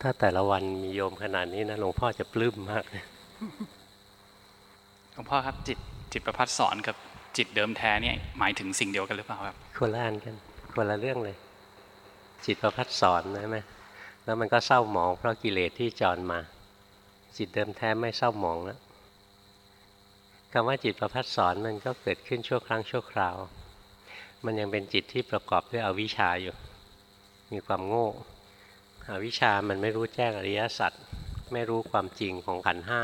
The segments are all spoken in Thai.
ถ้าแต่ละวันมีโยมขนาดนี้นะหลวงพ่อจะปลื้มมากหลวงพ่อครับจิตจิตประพัดสอนกับจิตเดิมแท้เนี่ยหมายถึงสิ่งเดียวกันหรือเปล่าครับคนละอันกันคนละเรื่องเลย จิตประพัดสอนนะไหมแล้วมันก็เศร้าหมองเพราะกิเลสที่จรมา จิตเดิมแท้ไม่เศร้าหมองแล้วคำว่าจิตประพัดสอนมันก็เกิดขึ้นชั่วครั้งชั่วคราว มันยังเป็นจิตที่ประกอบด้วยอวิชชาอยู่ มีความโง่ อวิชามันไม่รู้แจ้งอริยสัจไม่รู้ความจริงของขันห้า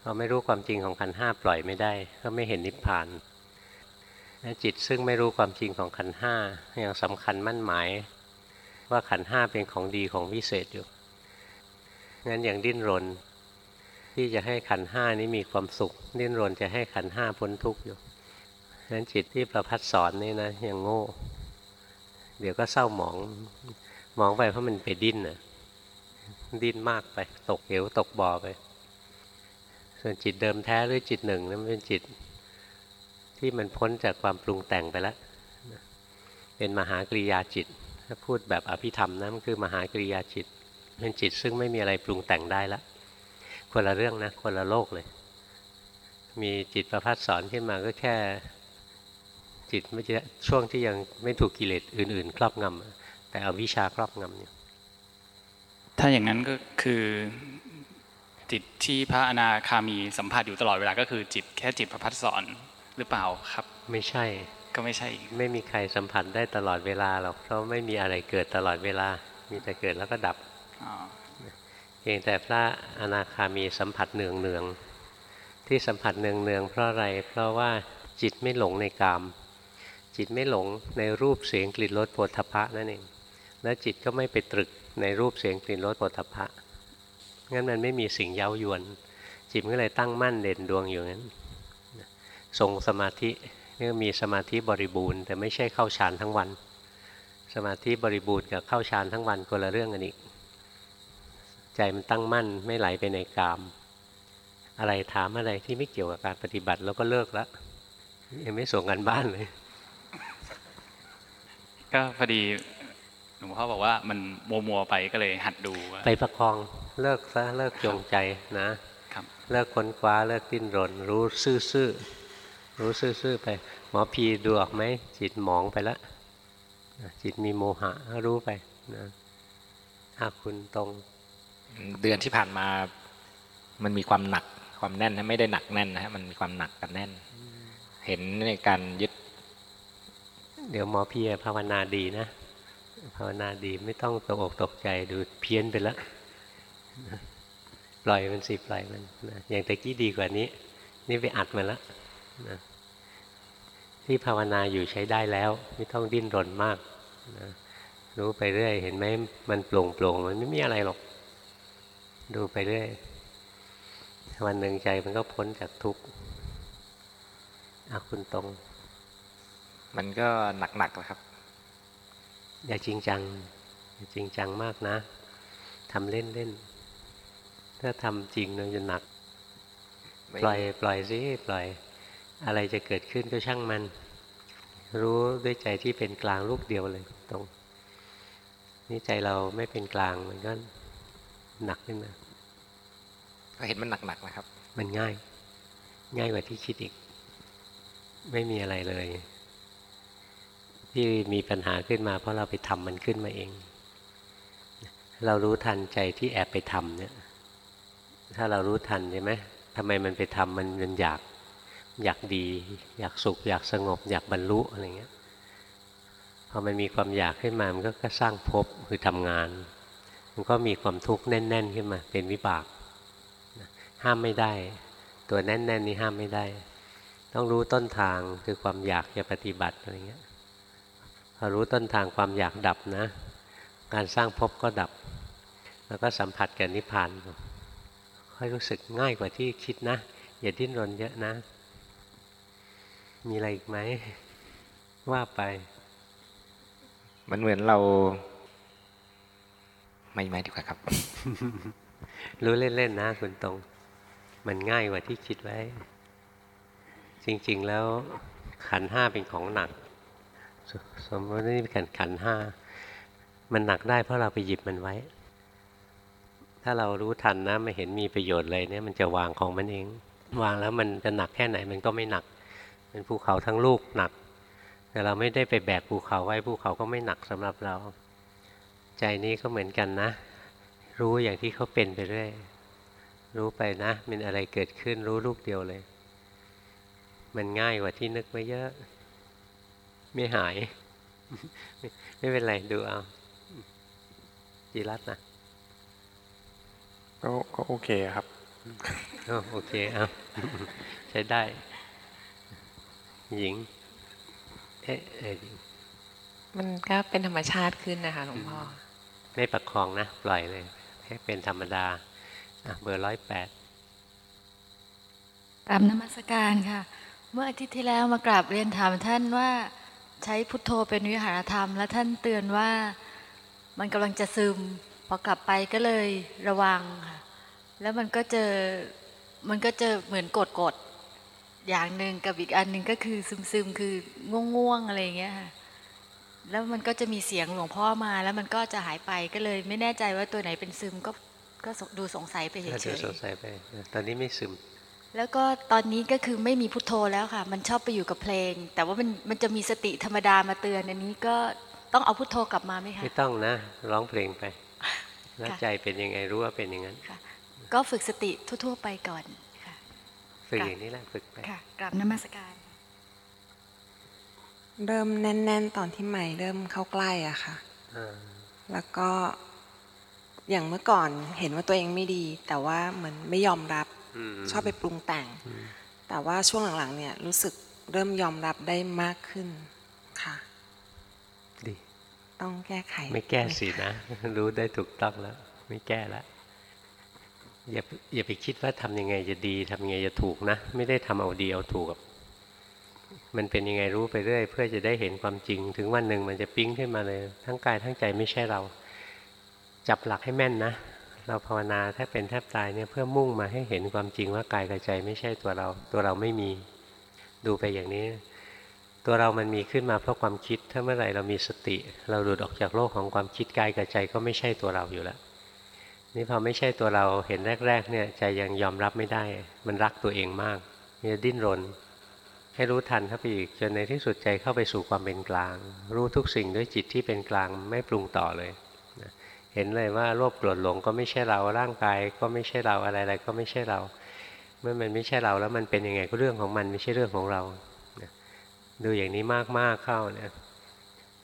พอไม่รู้ความจริงของขันห้าปล่อยไม่ได้ ก็ไม่เห็นนิพพานจิตซึ่งไม่รู้ความจริงของขันห้ายังสำคัญมั่นหมาย ว่าขันห้าเป็นของดีของวิเศษอยู่งั้นอย่างดิ้นรน ที่จะให้ขันห้านี้มีความสุข ดิ้นรนจะให้ขันห้าพ้นทุกข์อยู่งั้นจิตที่ประพัดสอนนี่นะยังโง่ เดี๋ยวก็เศร้าหมอง มองไปเพราะมันไปดิ้นน่ะดิ้นมากไปตกเหวตกบ่อไป ส่วนจิตเดิมแท้หรือจิตหนึ่งนั้นเป็นจิตที่มันพ้นจากความปรุงแต่งไปแล้วเป็นมหากริยาจิต ถ้าพูดแบบอภิธรรมนะมันคือมหากริยาจิตเป็นจิตซึ่งไม่มีอะไรปรุงแต่งได้ล้วคนละเรื่องนะคนละโลกเลย มีจิตประพัดสอนขึ้นมาก็แค่จิตไม่ใช่ช่วงที่ยังไม่ถูกกิเลสอื่น ๆ ครอบงำ แต่เอาวิชาครอบงำอยู่ถ้าอย่างนั้นก็คือจิตที่พระอนาคามีสัมผัสอยู่ตลอดเวลาก็คือจิตแค่จิตประพัดสอนหรือเปล่าครับ ไม่ใช่ก็ไม่ใช่ไม่มีใครสัมผัสได้ตลอดเวลาหรอกเพราะไม่มีอะไรเกิดตลอดเวลา มีแต่เกิดแล้วก็ดับเพียงแต่พระอนาคามีสัมผัสเนืองเนืองที่สัมผัสเนืองเนืองเพราะอะไร เพราะว่าจิตไม่หลงในกาม จิตไม่หลงในรูปเสียงกลิ่นรสโผฏฐพะนั่นเอง แล้วจิตก็ไม่ไปตรึกในรูปเสียงกลิ่นรสโผฏฐพะงั้นมันไม่มีสิ่งเย้ายวน จิตก็เลยตั้งมั่นเด่นดวงอยู่งั้นทรงสมาธินี่มีสมาธิบริบูรณ์แต่ไม่ใช่เข้าฌานทั้งวัน สมาธิบริบูรณ์กับเข้าฌานทั้งวันคนละเรื่องกันอีกใจมันตั้งมั่นไม่ไหลไปในกาม อะไรถามอะไรที่ไม่เกี่ยวกับการปฏิบัติแล้วก็เลิกแล้วยังไม่ส่งกันบ้านเลย ก็พอดี หลวงพ่อบอกว่ามันมัวมัวไปก็เลยหัดดู ไปประคองเลิกซะเลิกจงใจนะเลิกค้นคว้าเลิกดิ้นรน รู้ซื่อรู้ซื่อๆไป หมอพีดูออกไหมจิตหมองไปแล้วจิตมีโมหะรู้ไปนะหากคุณตรง เดือนที่ผ่านมา มันมีความหนักความแน่นนะไม่ได้หนักแน่นนะฮะมันมีความหนักกับแน่น เห็นในการยึด เดี๋ยวหมอพีภาวนาดีนะ ภาวนาดีไม่ต้องตกอกตกใจดูเพี้ยนไปแล้วปล่อยมันสิปล่อยมันอย่างตะกี้ดีกว่านี้ นี่ไปอัดมาแล้วนะที่ภาวนาอยู่ใช้ได้แล้ว ไม่ต้องดิ้นรนมากนะรู้ไปเรื่อย เห็นไหมมันโปร่งโปร่งมันไม่มีอะไรหรอก ดูไปเรื่อย วันหนึ่งใจมันก็พ้นจากทุกข์อาคุณตรง มันก็หนักๆแล้วครับ อย่าจริงจังอย่าจริงจังมากนะทำเล่นเล่นถ้าทำจริงมันจะหนัก ปล่อยปล่อยสิปล่อย อะไรจะเกิดขึ้นก็ช่างมัน รู้ด้วยใจที่เป็นกลางลูกเดียวเลยตรงนี่ใจเราไม่เป็นกลางมันก็หนักขึ้นมาก็เห็นมันหนักๆนะครับ มันง่าย ง่ายกว่าที่คิดอีก ไม่มีอะไรเลย ที่มีปัญหาขึ้นมา เพราะเราไปทำมันขึ้นมาเอง เรารู้ทันใจที่แอบไปทำเนี่ย ถ้าเรารู้ทันใช่ไหมทำไมมันไปทำมันมันอยากอยากดี อยากสุข อยากสงบ อยากบรรลุอะไรเงี้ยพอมันมีความอยากขึ้นมา มันก็สร้างภพคือทำงาน มันก็มีความทุกข์แน่น ๆ ขึ้นมา เป็นวิบาก ห้ามไม่ได้ ตัวแน่น ๆ นี่ห้ามไม่ได้ ต้องรู้ต้นทางคือความอยากจะปฏิบัติอะไรเงี้ย พอรู้ต้นทางความอยากดับนะ การสร้างภพก็ดับ แล้วก็สัมผัสกับนิพพานค่อยรู้สึกง่ายกว่าที่คิดนะ อย่าดิ้นรนเยอะนะ มีอะไรอีกไหม ว่าไป มันเหมือนเรา ไม่ไม่ดีกว่าครับ รู้เล่น ๆ นะคุณตรง มันง่ายกว่าที่คิดไว้ จริง ๆ แล้วขันห้าเป็นของหนัก สมมตินี่เป็นขันห้ามันหนักได้เพราะเราไปหยิบมันไว้ ถ้าเรารู้ทันนะไม่เห็นมีประโยชน์เลยเนี่ยมันจะวางของมันเอง วางแล้วมันจะหนักแค่ไหนมันก็ไม่หนักเป็นภูเขาทั้งลูกหนัก แต่เราไม่ได้ไปแบกภูเขาไว้ภูเขาก็ไม่หนักสำหรับเรา ใจนี้ก็เหมือนกันนะ รู้อย่างที่เขาเป็นไปเรื่อยรู้ไปนะมันอะไรเกิดขึ้นรู้ลูกเดียวเลย มันง่ายกว่าที่นึกไว้เยอะ ไม่หาย ไม่เป็นไรดูเอาจีรัตนะก็ก็โอเคครับอ้าวโอเคเอาใช้ได้ หญิง เอ๊ะเอ่อหญิงมันก็เป็นธรรมชาติขึ้นนะคะหลวงพ่อ ไม่ประคองนะ ปล่อยเลย ให้เป็นธรรมดาอะเบอร์ร้อยแปดกราบนมัสการค่ะ เมื่ออาทิตย์ที่แล้วมากราบเรียนถามท่านว่า ใช้พุทโธเป็นวิหารธรรม และท่านเตือนว่ามันกำลังจะซึม พอกลับไปก็เลยระวังค่ะแล้วมันก็เจอมันก็เจอเหมือนกดกดๆอย่างหนึ่งกับอีกอันหนึ่งก็คือซึมซึมๆคือง่วงง่วงๆอะไรอย่างเงี้ยค่ะแล้วมันก็จะมีเสียงหลวงพ่อมาแล้วมันก็จะหายไปก็เลย ไม่แน่ใจว่าตัวไหนเป็นซึมก็ก็ดูสงสัยไปเฉถ้าดูยสงๆสัยไป ตอนนี้ไม่ซึม แล้วก็ตอนนี้ก็คือไม่มีพุทโธแล้วค่ะ มันชอบไปอยู่กับเพลง แต่ว่ามันมันจะมีสติธรรมดามาเตือนอันนี้ก็ต้องเอาพุทโธกลับมาไหมคะไม่ต้องนะร้องเพลงไปแล้วค่ะใจเป็นยังไงรู้ว่าเป็นอย่างนั้นค่ะก็ฝึกสติทั่ว ๆ ไปก่อนค่ะฝึกค่ะอย่างนี้แหละฝึกไปค่ะกราบนมัสการเริ่มแน่น ๆ ตอนที่ใหม่เริ่มเข้าใกล้อะค่ะอ่าแล้วก็อย่างเมื่อก่อนเห็นว่าตัวเองไม่ดี แต่ว่าเหมือนไม่ยอมรับม ชอบไปปรุงแต่ง แต่ว่าช่วงหลังๆเนี่ยรู้สึกเริ่มยอมรับได้มากขึ้นค่ะ ดี ต้องแก้ไข ไม่แก้หสิคะนะ รู้ได้ถูกต้องแล้ว ไม่แก้แล้วอย่าอย่าไปคิดว่าทำยังไงจะดีทำยังไงจะถูกนะ ไม่ได้ทำเอาดีเอาถูกอะมันเป็นยังไงรู้ไปเรื่อย เพื่อจะได้เห็นความจริง ถึงวันหนึ่งมันจะปิ๊งขึ้นมาเลย ทั้งกายทั้งใจไม่ใช่เรา จับหลักให้แม่นนะ เราภาวนาแทบเป็นแทบตายเนี่ยเพื่อมุ่งมาให้เห็นความจริงว่ากายกับใจไม่ใช่ตัวเรา ตัวเราไม่มีดูไปอย่างนี้ ตัวเรามันมีขึ้นมาเพราะความคิดถ้าเมื่อไหร่เรามีสติ เราหลุดออกจากโลกของความคิดกายกับใจก็ไม่ใช่ตัวเราอยู่แล้วนี่พอไม่ใช่ตัวเราเห็นแรก ๆ เนี่ยใจยังยอมรับไม่ได้ มันรักตัวเองมากมันจะดิ้นรน ให้รู้ทันเข้าไปอีกจนในที่สุดใจเข้าไปสู่ความเป็นกลาง รู้ทุกสิ่งด้วยจิตที่เป็นกลางไม่ปรุงต่อเลย เห็นเลยว่าโลภโกรธหลงก็ไม่ใช่เราร่างกายก็ไม่ใช่เราอะไรๆก็ไม่ใช่เรา เมื่อมันไม่ใช่เราแล้วมันเป็นยังไงก็เรื่องของมันไม่ใช่เรื่องของเราดูอย่างนี้มากๆเข้าเนี่ย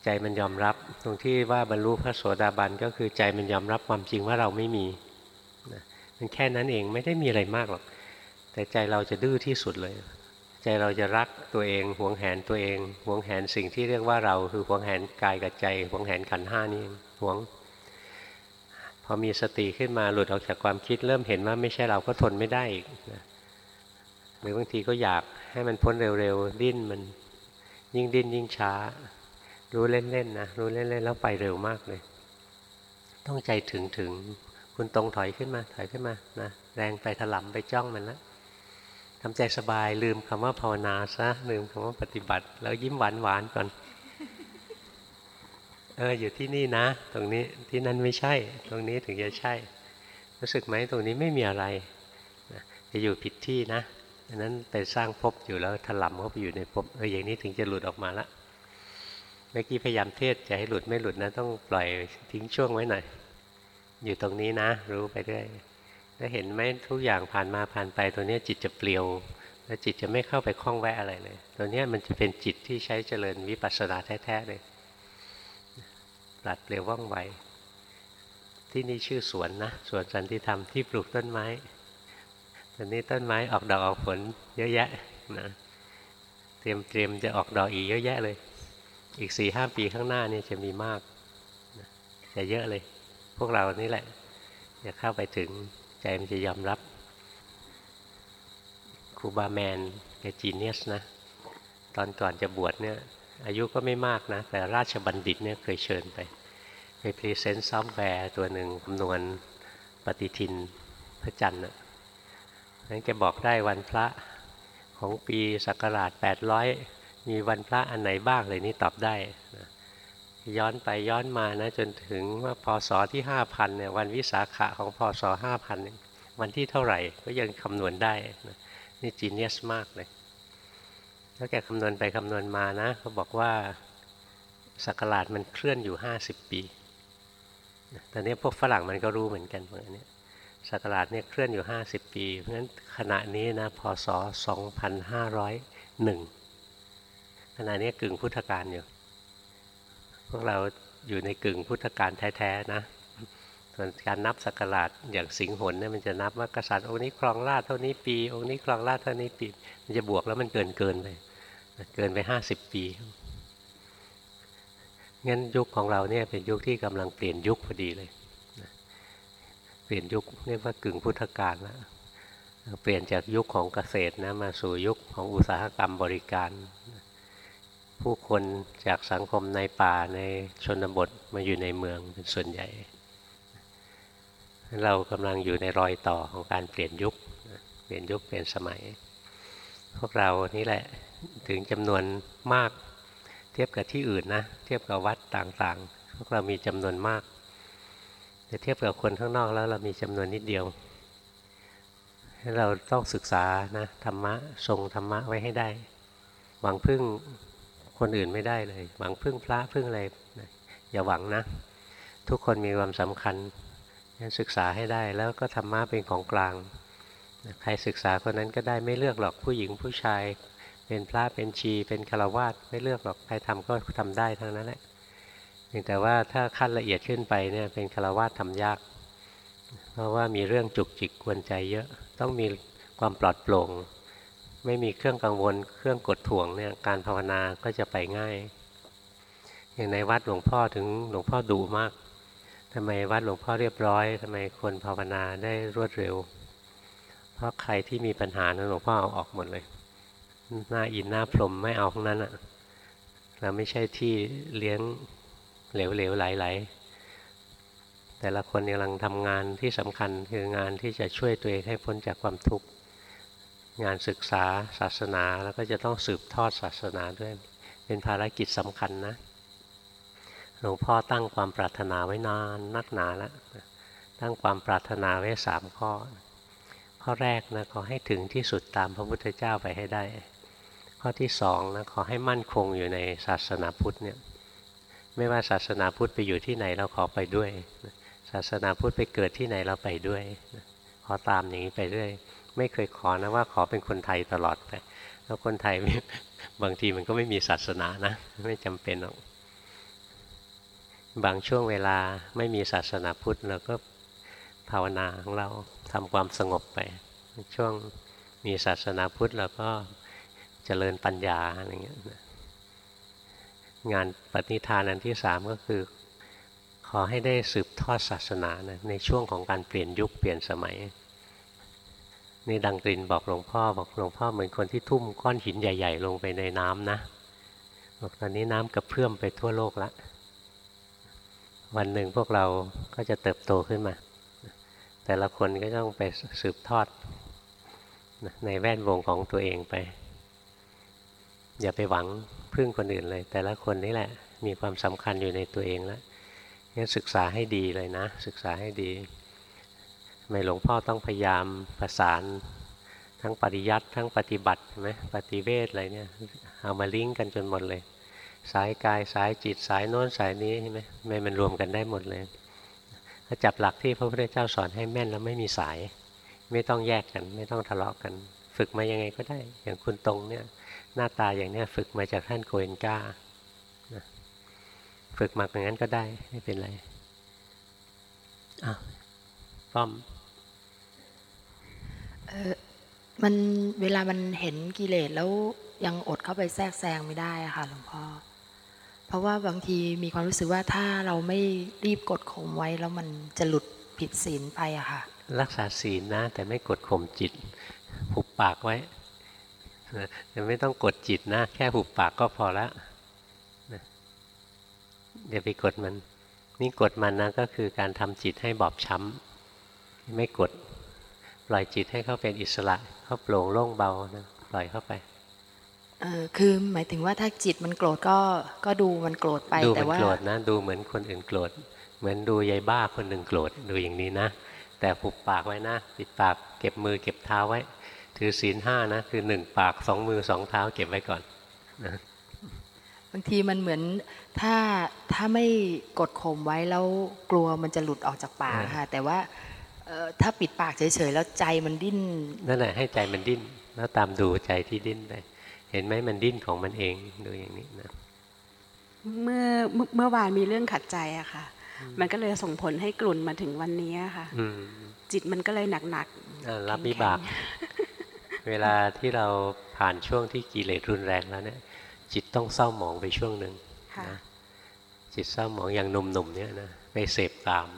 ใจมันยอมรับตรงที่ว่าบรรลุพระโสดาบันก็คือใจมันยอมรับความจริงว่าเราไม่มีมันแค่นั้นเองไม่ได้มีอะไรมากหรอก แต่ใจเราจะดื้อที่สุดเลย ใจเราจะรักตัวเองหวงแหนตัวเองหวงแหนสิ่งที่เรียกว่าเราคือหวงแหนกายกับใจหวงแหนขันห้านี่เองหวง พอมีสติขึ้นมาหลุดออกจากความคิด เริ่มเห็นว่าไม่ใช่เราก็ทนไม่ได้อีกนะหรือบางทีก็อยากให้มันพ้นเร็วๆดิ้นมันยิ่งดิ้นยิ่งช้า รู้เล่นๆนะรู้เล่นๆแล้วไปเร็วมากเลย ต้องใจถึงถึงคุณตรงถอยขึ้นมาถอยขึ้นมานะแรงไปถลำไปจ้องมันแล้วทำใจสบายลืมคำว่าภาวนาซะลืมคำว่าปฏิบัติ แล้วยิ้มหวานหวานๆก่อน เอออยู่ที่นี่นะ ตรงนี้ที่นั่นไม่ใช่ ตรงนี้ถึงจะใช่ รู้สึกไหมตรงนี้ไม่มีอะไรจะอยู่ผิดที่นะอันนั้นไปสร้างภพอยู่แล้วถลำเข้าไปอยู่ในภพเอออย่างนี้ถึงจะหลุดออกมาละเมื่อกี้พยายามเทศจะให้หลุดไม่หลุดนะต้องปล่อยทิ้งช่วงไว้หน่อย อยู่ตรงนี้นะ รู้ไปเรื่อยแล้วเห็นไหมทุกอย่างผ่านมาผ่านไปตัวนี้จิตจะเปลี่ยว แล้วจิตจะไม่เข้าไปคล้องแวะอะไรเลย ตัวนี้มันจะเป็นจิตที่ใช้เจริญวิปัสสนาแท้ๆเลย ปลัดเปลี่ยวว่องไว ที่นี่ชื่อสวนนะ สวนสันติธรรมที่ปลูกต้นไม้ ตอนนี้ต้นไม้ออกดอกออกผลเยอะแยะนะเตรียมเตรียมจะออกดอกอีกเยอะแยะเลย อีกสี่ห้าปีข้างหน้านี่จะมีมากจะเยอะเลย พวกเรานี่แหละจะเข้าไปถึงใจมันจะยอมรับครูบาแมนแก genius นะ ตอนก่อนจะบวชเนี่ย อายุก็ไม่มากนะ แต่ราชบัณฑิตเนี่ยเคยเชิญไปไป present ซอฟต์แวร์ตัวหนึ่งคำนวณปฏิทินพระจันทร์น่ะนั้นแกบอกได้วันพระของปีศักราช 800 มีวันพระอันไหนบ้างเลยนี่ตอบได้นะย้อนไปย้อนมานะจนถึงว่าพศที่ห้าพันเนี่ยวันวิสาขะของพศห้าพันวันที่เท่าไหร่ก็ยังคำนวณได้นะนี่จีเนียสมากเลย แล้วแกคำนวณไปคำนวณมานะเขาบอกว่าสักราชมันเคลื่อนอยู่ห้าสิบปีตอนนี้พวกฝรั่งมันก็รู้เหมือนกันเหมือนนี้สักราชเนี่ยเคลื่อนอยู่ห้าสิบปี เพราะฉะนั้นขณะนี้นะพศสองพันห้าร้อยหนึ่งขณะนี้กึ่งพุทธกาลอยู่ พวกเราอยู่ในกึ่งพุทธกาลแท้ๆนะ ส่วนการนับสักราชอย่างสิงหนเนี่ยมันจะนับว่ากษัตริย์องค์นี้ครองราชเท่านี้ปี องค์นี้ครองราชเท่านี้ปี มันจะบวกแล้วมันเกินเกินไปเกินไปห้าสิบปีงั้นยุคของเราเนี่ยเป็นยุคที่กำลังเปลี่ยนยุคพอดีเลยเปลี่ยนยุคเรียกว่ากึ่งพุทธกาลแล้วเปลี่ยนจากยุคของเกษตรนะมาสู่ยุคของอุตสาหกรรมบริการ ผู้คนจากสังคมในป่าในชนบทมาอยู่ในเมืองเป็นส่วนใหญ่ เรากำลังอยู่ในรอยต่อของการเปลี่ยนยุค เปลี่ยนยุคเปลี่ยนสมัย พวกเรานี่แหละถึงจำนวนมาก เทียบกับที่อื่นนะ เทียบกับวัดต่างๆ พวกเรามีจำนวนมากแต่เทียบกับคนข้างนอกแล้วเรามีจำนวนนิดเดียวเราต้องศึกษานะธรรมะทรงธรรมะไว้ให้ได้ หวังพึ่งคนอื่นไม่ได้เลย หวังพึ่งพระพึ่งอะไรอย่าหวังนะ ทุกคนมีความสำคัญ ศึกษาให้ได้แล้วก็ธรรมะเป็นของกลางใครศึกษาคนนั้นก็ได้ไม่เลือกหรอกผู้หญิงผู้ชาย เป็นพระเป็นชี เป็นฆราวาสไม่เลือกหรอกใครทำก็ทำได้ทั้งนั้นแหละเพียงแต่ว่าถ้าขั้นละเอียดขึ้นไปเนี่ยเป็นฆราวาสทำยาก เพราะว่ามีเรื่องจุกจิกกวนใจเยอะ ต้องมีความปลอดโปร่ง ไม่มีเครื่องกังวล เครื่องกดถ่วงเนี่ยการภาวนาก็จะไปง่าย อย่างในวัดหลวงพ่อถึงหลวงพ่อดุมาก ทำไมวัดหลวงพ่อเรียบร้อยทำไมคนภาวนาได้รวดเร็ว เพราะใครที่มีปัญหานั้นหลวงพ่อเอาออกหมดเลย หน้าอินหน้าพรมไม่เอาทั้งนั้นอะเราไม่ใช่ที่เลี้ยงเหลวๆไหลๆแต่ละคนกำลังทำงานที่สำคัญคืองานที่จะช่วยตัวเองให้พ้นจากความทุกข์งานศึกษาศาสนาแล้วก็จะต้องสืบทอดศาสนาด้วย เป็นภารกิจสำคัญนะ หลวงพ่อตั้งความปรารถนาไว้นานนักหนาแล้วตั้งความปรารถนาไว้สามข้อ ข้อแรกนะขอให้ถึงที่สุดตามพระพุทธเจ้าไปให้ได้ ข้อที่สองนะขอให้มั่นคงอยู่ในศาสนาพุทธเนี่ยไม่ว่าศาสนาพุทธไปอยู่ที่ไหนเราขอไปด้วย ศาสนาพุทธไปเกิดที่ไหนเราไปด้วยขอตามอย่างนี้ไปเรื่อยไม่เคยขอนะว่าขอเป็นคนไทยตลอดไปแล้วคนไทยบางทีมันก็ไม่มีศาสนานะ ไม่จำเป็นหรอก บางช่วงเวลาไม่มีศาสนาพุทธเราก็ภาวนาของเราทำความสงบไป ช่วงมีศาสนาพุทธเราก็เจริญปัญญาอะไรเงี้ยงานปฏิทานอันที่สามก็คือ ขอให้ได้สืบทอดศาสนานะในช่วงของการเปลี่ยนยุคเปลี่ยนสมัย นี่ดังกรินบอกหลวงพ่อบอกหลวงพ่อเหมือนคนที่ทุ่มก้อนหินใหญ่ ๆ ลงไปในน้ำนะบอกตอนนี้น้ำกระเพื่อมไปทั่วโลกแล้ว วันหนึ่งพวกเราก็จะเติบโตขึ้นมา แต่ละคนก็ต้องไปสืบทอดในแวดวงของตัวเองไป อย่าไปหวังพึ่งคนอื่นเลย แต่ละคนนี่แหละมีความสำคัญอยู่ในตัวเองแล้วงั้นศึกษาให้ดีเลยนะ ศึกษาให้ดีไม่หลวงพ่อต้องพยายามประสาน ทั้งปริยัติทั้งปฏิบัติใช่ไหมปฏิเวทอะไรเนี่ยเอามาลิงก์กันจนหมดเลย สายกายสายจิตสายโน้นสายนี้ใช่ไหมไม่มันรวมกันได้หมดเลย ถ้าจับหลักที่พระพุทธเจ้าสอนให้แม่นแล้วไม่มีสาย ไม่ต้องแยกกัน ไม่ต้องทะเลาะกัน ฝึกมายังไงก็ได้ อย่างคุณตรงเนี่ยหน้าตาอย่างเนี้ยฝึกมาจากท่านโกเอนกาฝึกมาอย่างนั้นก็ได้ไม่เป็นไรอ้าวป้อมมันเวลามันเห็นกิเลสแล้วยังอดเข้าไปแทรกแซงไม่ได้อะค่ะหลวงพ่อ ราะว่าบางทีมีความรู้สึกว่าถ้าเราไม่รีบกดข่มไว้แล้วมันจะหลุดผิดศีลไปอะค่ะ รักษาศีลนะ แต่ไม่กดข่มจิตหุบปากไว้แต่ไม่ต้องกดจิตนะ แค่หุบปากก็พอละเดี๋ยวไปกดมัน นี่กดมันนะก็คือการทำจิตให้บอบช้ำไม่กด ปล่อยจิตให้เขาเป็นอิสระเขาโปร่งโล่งเบานะปล่อยเข้าไป คือหมายถึงว่าถ้าจิตมันโกรธก็ก็ดูมันโกรธไปดูแต่มันว่าโกรธนะดูเหมือนคนอื่นโกรธเหมือนดูยายบ้าคนหนึ่งโกรธดูอย่างนี้นะ แต่ปุบปากไว้นะปิดปากเก็บมือเก็บเท้าไว้ ถือศีลห้านะคือหนึ่งปากสองมือสองเท้าเก็บไว้ก่อนบางทีมันเหมือนถ้าถ้าไม่กดข่มไว้แล้วกลัวมันจะหลุดออกจากปากเออค่ะแต่ว่าเอ่อถ้าปิดปากเฉยๆแล้วใจมันดิ้นนั่นแหละให้ใจมันดิ้นแล้วตามดูใจที่ดิ้นไป เห็นไหมมันดิ้นของมันเองดูอย่างนี้นะเมื่อเมื่อเมื่อวานมีเรื่องขัดใจอะค่ะ มันก็เลยส่งผลให้กลุ่นมาถึงวันนี้อะค่ะอืมจิตมันก็เลยหนักอ่ารับวิบาก เวลาที่เราผ่านช่วงที่กิเลสรุนแรงแล้วเนี่ย จิตต้องเศร้าหมองไปช่วงหนึ่งๆค่ะนะจิตเศร้าหมองอย่างหนุ่มๆเนี่ยนะไปเสพตาม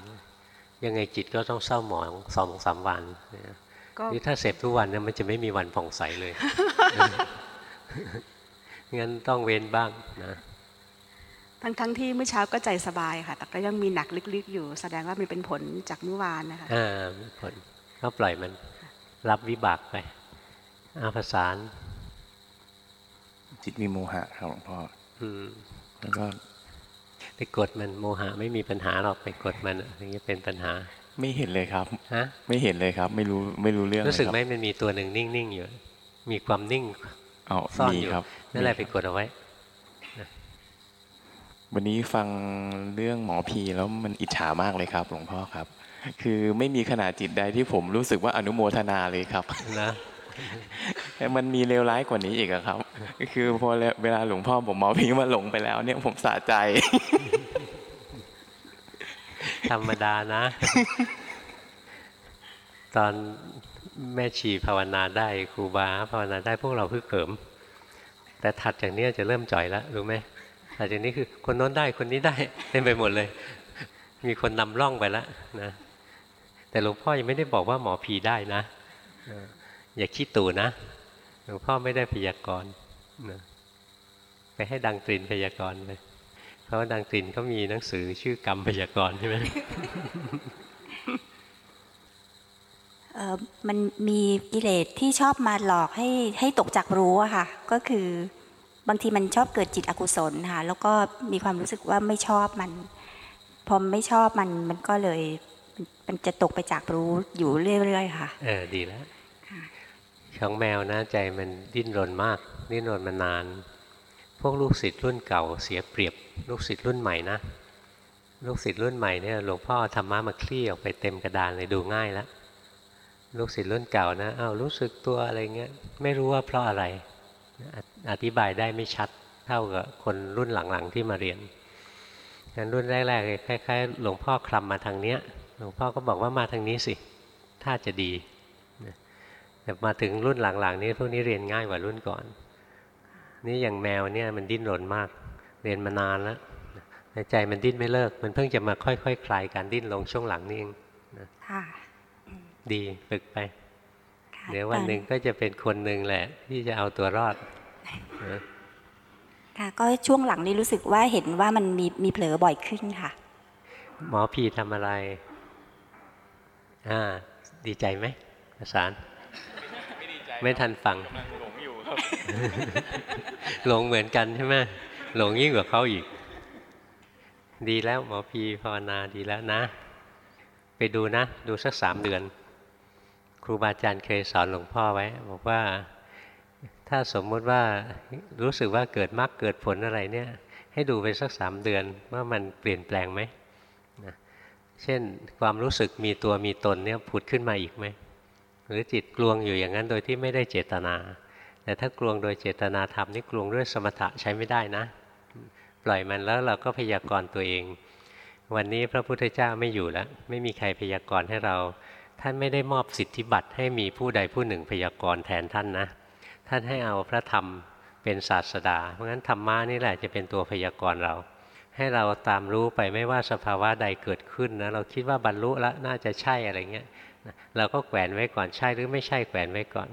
ยังไงจิตก็ต้องเศร้าหมองสองสามวันนะก็นี่ถ้าเสพทุกวันเนี่ยมันจะไม่มีวันผ่องใสเลย งั้นต้องเว้นบ้างนะทั้งทั้งที่เมื่อเช้าก็ใจสบายค่ะ แต่ก็ยังมีหนักลึกๆ อยู่ แสดงว่ามันเป็นผลจากเมื่อวานนะคะอ่ามีผลก็ปล่อยมัน รับวิบากไป อาภาษานจิตมีโมหะครับหลวงพ่ออืมแล้วก็ไปกดมันโมหะไม่มีปัญหาหรอกไปกดมันถึงจะเป็นปัญหา ไม่เห็นเลยครับฮะไม่เห็นเลยครับ ไม่รู้ไม่รู้เรื่องรู้สึกไหมเลยคบมันมีตัวหนึ่งนิ่งๆอยู่มีความนิ่ง เอาซ่อนมีอยู่ครับนั่นแหละมีไปครับกดเอาไว้ วันนี้ฟังเรื่องหมอพีแล้วมันอิจฉามากเลยครับ หลวงพ่อครับ คือไม่มีขนาดจิตใดที่ผมรู้สึกว่าอนุโมทนาเลยครับนะแต่มันมีเลวร้ายกว่านี้อีกอะครับก็คือพอเวลาหลวงพ่อผมหมอพีมาหลงไปแล้ว เนี่ยผมสะใจ ธรรมดานะ ตอน แม่ชีภาวนาได้ครูบาภาวนาได้พวกเราพึ่งเขิม แต่ถัดจากนี้จะเริ่มจ่อยแล้วรู้ไหมถัดจากนี้คือคนโน้นได้คนนี้ได้เต็มไปหมดเลย มีคนนำร่องไปแล้วนะแต่หลวงพ่อยังไม่ได้บอกว่าหมอผีได้นะอย่าคิดตู่นะหลวงพ่อไม่ได้พยากรณ์นะไปให้ดังตรินพยากรณ์เลยเพราะว่าดังตรินเขามีหนังสือชื่อกรรมพยากรณ์ใช่ไหม มันมีกิเลสที่ชอบมาหลอกให้ให้ตกจากรู้อะค่ะ ก็คือบางทีมันชอบเกิดจิตอกุศลค่ะ แล้วก็มีความรู้สึกว่าไม่ชอบมัน พอไม่ชอบมันมันก็เลย มันมันจะตกไปจากรู้อยู่เรื่อยๆค่ะ เออดีแล้วค่ะของแมวนะใจมันดิ้นรนมาก ดิ้นรนมานาน พวกลูกศิษย์รุ่นเก่าเสียเปรียบ ลูกศิษย์รุ่นใหม่นะ ลูกศิษย์รุ่นใหม่เนี่ยหลวงพ่อเอาธรรมะมาคลี่ออกไปเต็มกระดานเลยดูง่ายแล้ว ลูกศิษย์รุ่นเก่านะอ้าวรู้สึกตัวอะไรเงี้ยไม่รู้ว่าเพราะอะไรออธิบายได้ไม่ชัดเท่ากับคนรุ่นหลังๆที่มาเรียนงั้นรุ่นแรกๆคล้ายๆหลวงพ่อคลำมาทางเนี้ยหลวงพ่อก็บอกว่ามาทางนี้สิถ้าจะดีแต่มาถึงรุ่นหลังๆนี้พวกนี้เรียนง่ายกว่ารุ่นก่อน นี่อย่างแมวเนี่ยมันดิ้นรนมาก เรียนมานานแล้วใจมันดิ้นไม่เลิก มันเพิ่งจะมาค่อยๆคคลายการดิ้นลงช่วงหลังนี่เองค่ะ ดีฝึกไปค่ะเดี๋ยววันหนึ่งก็จะเป็นคนหนึ่งแหละ ที่จะเอาตัวรอดนะค่ะก็ช่วงหลังนี้รู้สึกว่าเห็นว่ามันมีมีเผลอบ่อยขึ้นค่ะ หมอพีทำอะไรอ่าดีใจไหมอาสารไม่ดีใจไม่ทันฟังกำลังหลงอยู่ครับหลงเหมือนกันใช่ไหมหลงยิ่งกว่าเขาอีก ดีแล้วหมอพีภาวนาดีแล้วนะ ไปดูนะ ดูสักสามเดือน ครูบาอาจารย์เคยสอนหลวงพ่อไว้ บอกว่าถ้าสมมุติว่ารู้สึกว่าเกิดมรรคเกิดผลอะไรเนี่ย ให้ดูไปสักสามเดือนว่ามันเปลี่ยนแปลงไหมนะเช่นความรู้สึกมีตัวมีตนเนี่ยผุดขึ้นมาอีกไหม หรือจิตกลวงอยู่อย่างนั้นโดยที่ไม่ได้เจตนา แต่ถ้ากลวงโดยเจตนาธรรมนี่กลวงด้วยสมถะใช้ไม่ได้นะ ปล่อยมันแล้วเราก็พยากรณ์ตัวเอง วันนี้พระพุทธเจ้าไม่อยู่แล้ว ไม่มีใครพยากรณ์ให้เรา ท่านไม่ได้มอบสิทธิบัตรให้มีผู้ใดผู้หนึ่งพยากรณ์แทนท่านนะ ท่านให้เอาพระธรรมเป็นศาสดา เพราะงั้นธรรมะนี่แหละจะเป็นตัวพยากรณ์เรา ให้เราตามรู้ไปไม่ว่าสภาวะใดเกิดขึ้นนะเราคิดว่าบรรลุแล้วน่าจะใช่อะไรเงี้ยเราก็แขวนไว้ก่อนใช่หรือไม่ใช่แขวนไว้ก่อน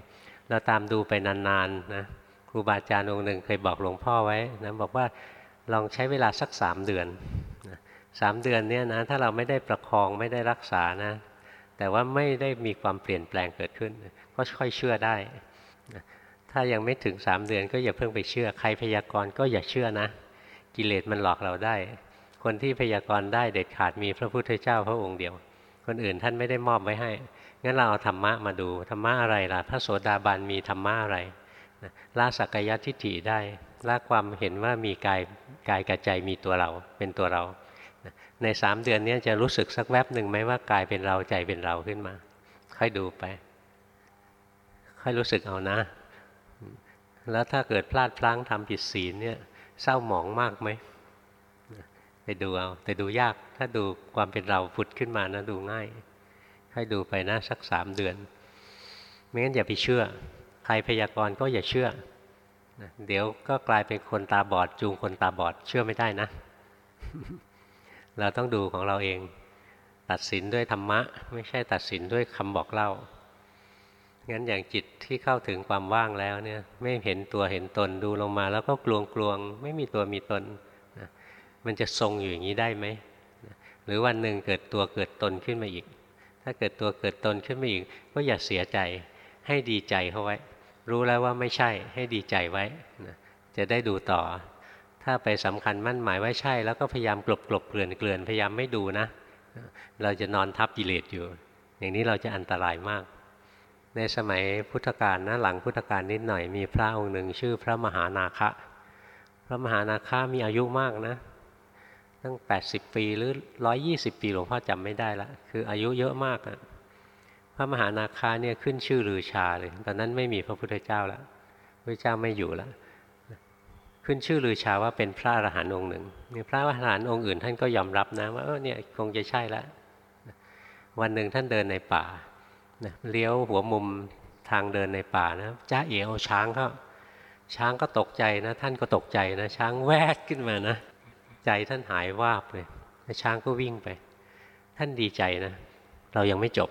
เราตามดูไปนานๆนะครูบาอาจารย์องค์หนึ่งเคยบอกหลวงพ่อไว้นะบอกว่าลองใช้เวลาสักสามเดือนสามเดือนเนี่ยนะถ้าเราไม่ได้ประคองไม่ได้รักษานะ แต่ว่าไม่ได้มีความเปลี่ยนแปลงเกิดขึ้น ก็ค่อยเชื่อได้ถ้ายังไม่ถึงสามเดือนก็อย่าเพิ่งไปเชื่อ ใครพยากรณ์ก็อย่าเชื่อนะ กิเลสมันหลอกเราได้ คนที่พยากรณ์ได้เด็ดขาดมีพระพุทธเจ้าพระองค์เดียว คนอื่นท่านไม่ได้มอบไว้ให้ งั้นเราเอาธรรมะมาดู ธรรมะอะไรล่ะ พระโสดาบันมีธรรมะอะไรละสักกายทิฏฐิได้ละความเห็นว่ามีกายกายกับใจมีตัวเราเป็นตัวเรา ในสามเดือนนี้จะรู้สึกสักแวบหนึ่งไหมว่ากายเป็นเราใจเป็นเราขึ้นมา ค่อยดูไป ค่อยรู้สึกเอานะ แล้วถ้าเกิดพลาดพลั้งทำผิดศีลเนี่ยเศร้าหมองมากไหมไปดูเอา แต่ดูยาก ถ้าดูความเป็นเราผุดขึ้นมานะดูง่าย ให้ดูไปนะสักสามเดือน ไม่งั้นอย่าไปเชื่อ ใครพยากรณ์ก็อย่าเชื่อ เดี๋ยวก็กลายเป็นคนตาบอดจูงคนตาบอดเชื่อไม่ได้นะ เราต้องดูของเราเอง ตัดสินด้วยธรรมะ ไม่ใช่ตัดสินด้วยคำบอกเล่า งั้นอย่างจิตที่เข้าถึงความว่างแล้วเนี่ยไม่เห็นตัวเห็นตนดูลงมา แล้วก็กลวงกลวงไม่มีตัวมีตนนะมันจะทรงอยู่อย่างนี้ได้ไหมนะหรือวันหนึ่งเกิดตัวเกิดตนขึ้นมาอีก ถ้าเกิดตัวเกิดตนขึ้นมาอีก ก็อย่าเสียใจให้ดีใจเขาไว้ รู้แล้วว่าไม่ใช่ให้ดีใจไว้นะจะได้ดูต่อ ถ้าไปสำคัญมั่นหมายว่าใช่ แล้วก็พยายามกลบกลบเกลื่อนเกลื่อนพยายามไม่ดูนะ เราจะนอนทับกิเลสอยู่ อย่างนี้เราจะอันตรายมาก ในสมัยพุทธกาลนะหลังพุทธกาลนิดหน่อยมีพระองค์หนึ่งชื่อพระมหานาคะ พระมหานาคะมีอายุมากนะตั้ง 80 ปีหรือ 120 ปีหลวงพ่อจำไม่ได้ละ คืออายุเยอะมากอะพระมหานาคาเนี่ยขึ้นชื่อลือชาเลย ตอนนั้นไม่มีพระพุทธเจ้าแล้วพระเจ้าไม่อยู่แล้ว ขึ้นชื่อลือชาว่าเป็นพระอรหันต์องค์หนึ่งมีพระอรหันต์องค์อื่นท่านก็ยอมรับนะว่าเออเนี่ยคงจะใช่แล้ววันหนึ่งท่านเดินในป่านะเลี้ยวหัวมุมทางเดินในป่านะจ้าเอ๋เอาช้างเขาช้างก็ตกใจนะ ท่านก็ตกใจนะ ช้างแวดขึ้นมานะ ใจท่านหายวาบเลยช้างก็วิ่งไป ท่านดีใจนะ เรายังไม่จบ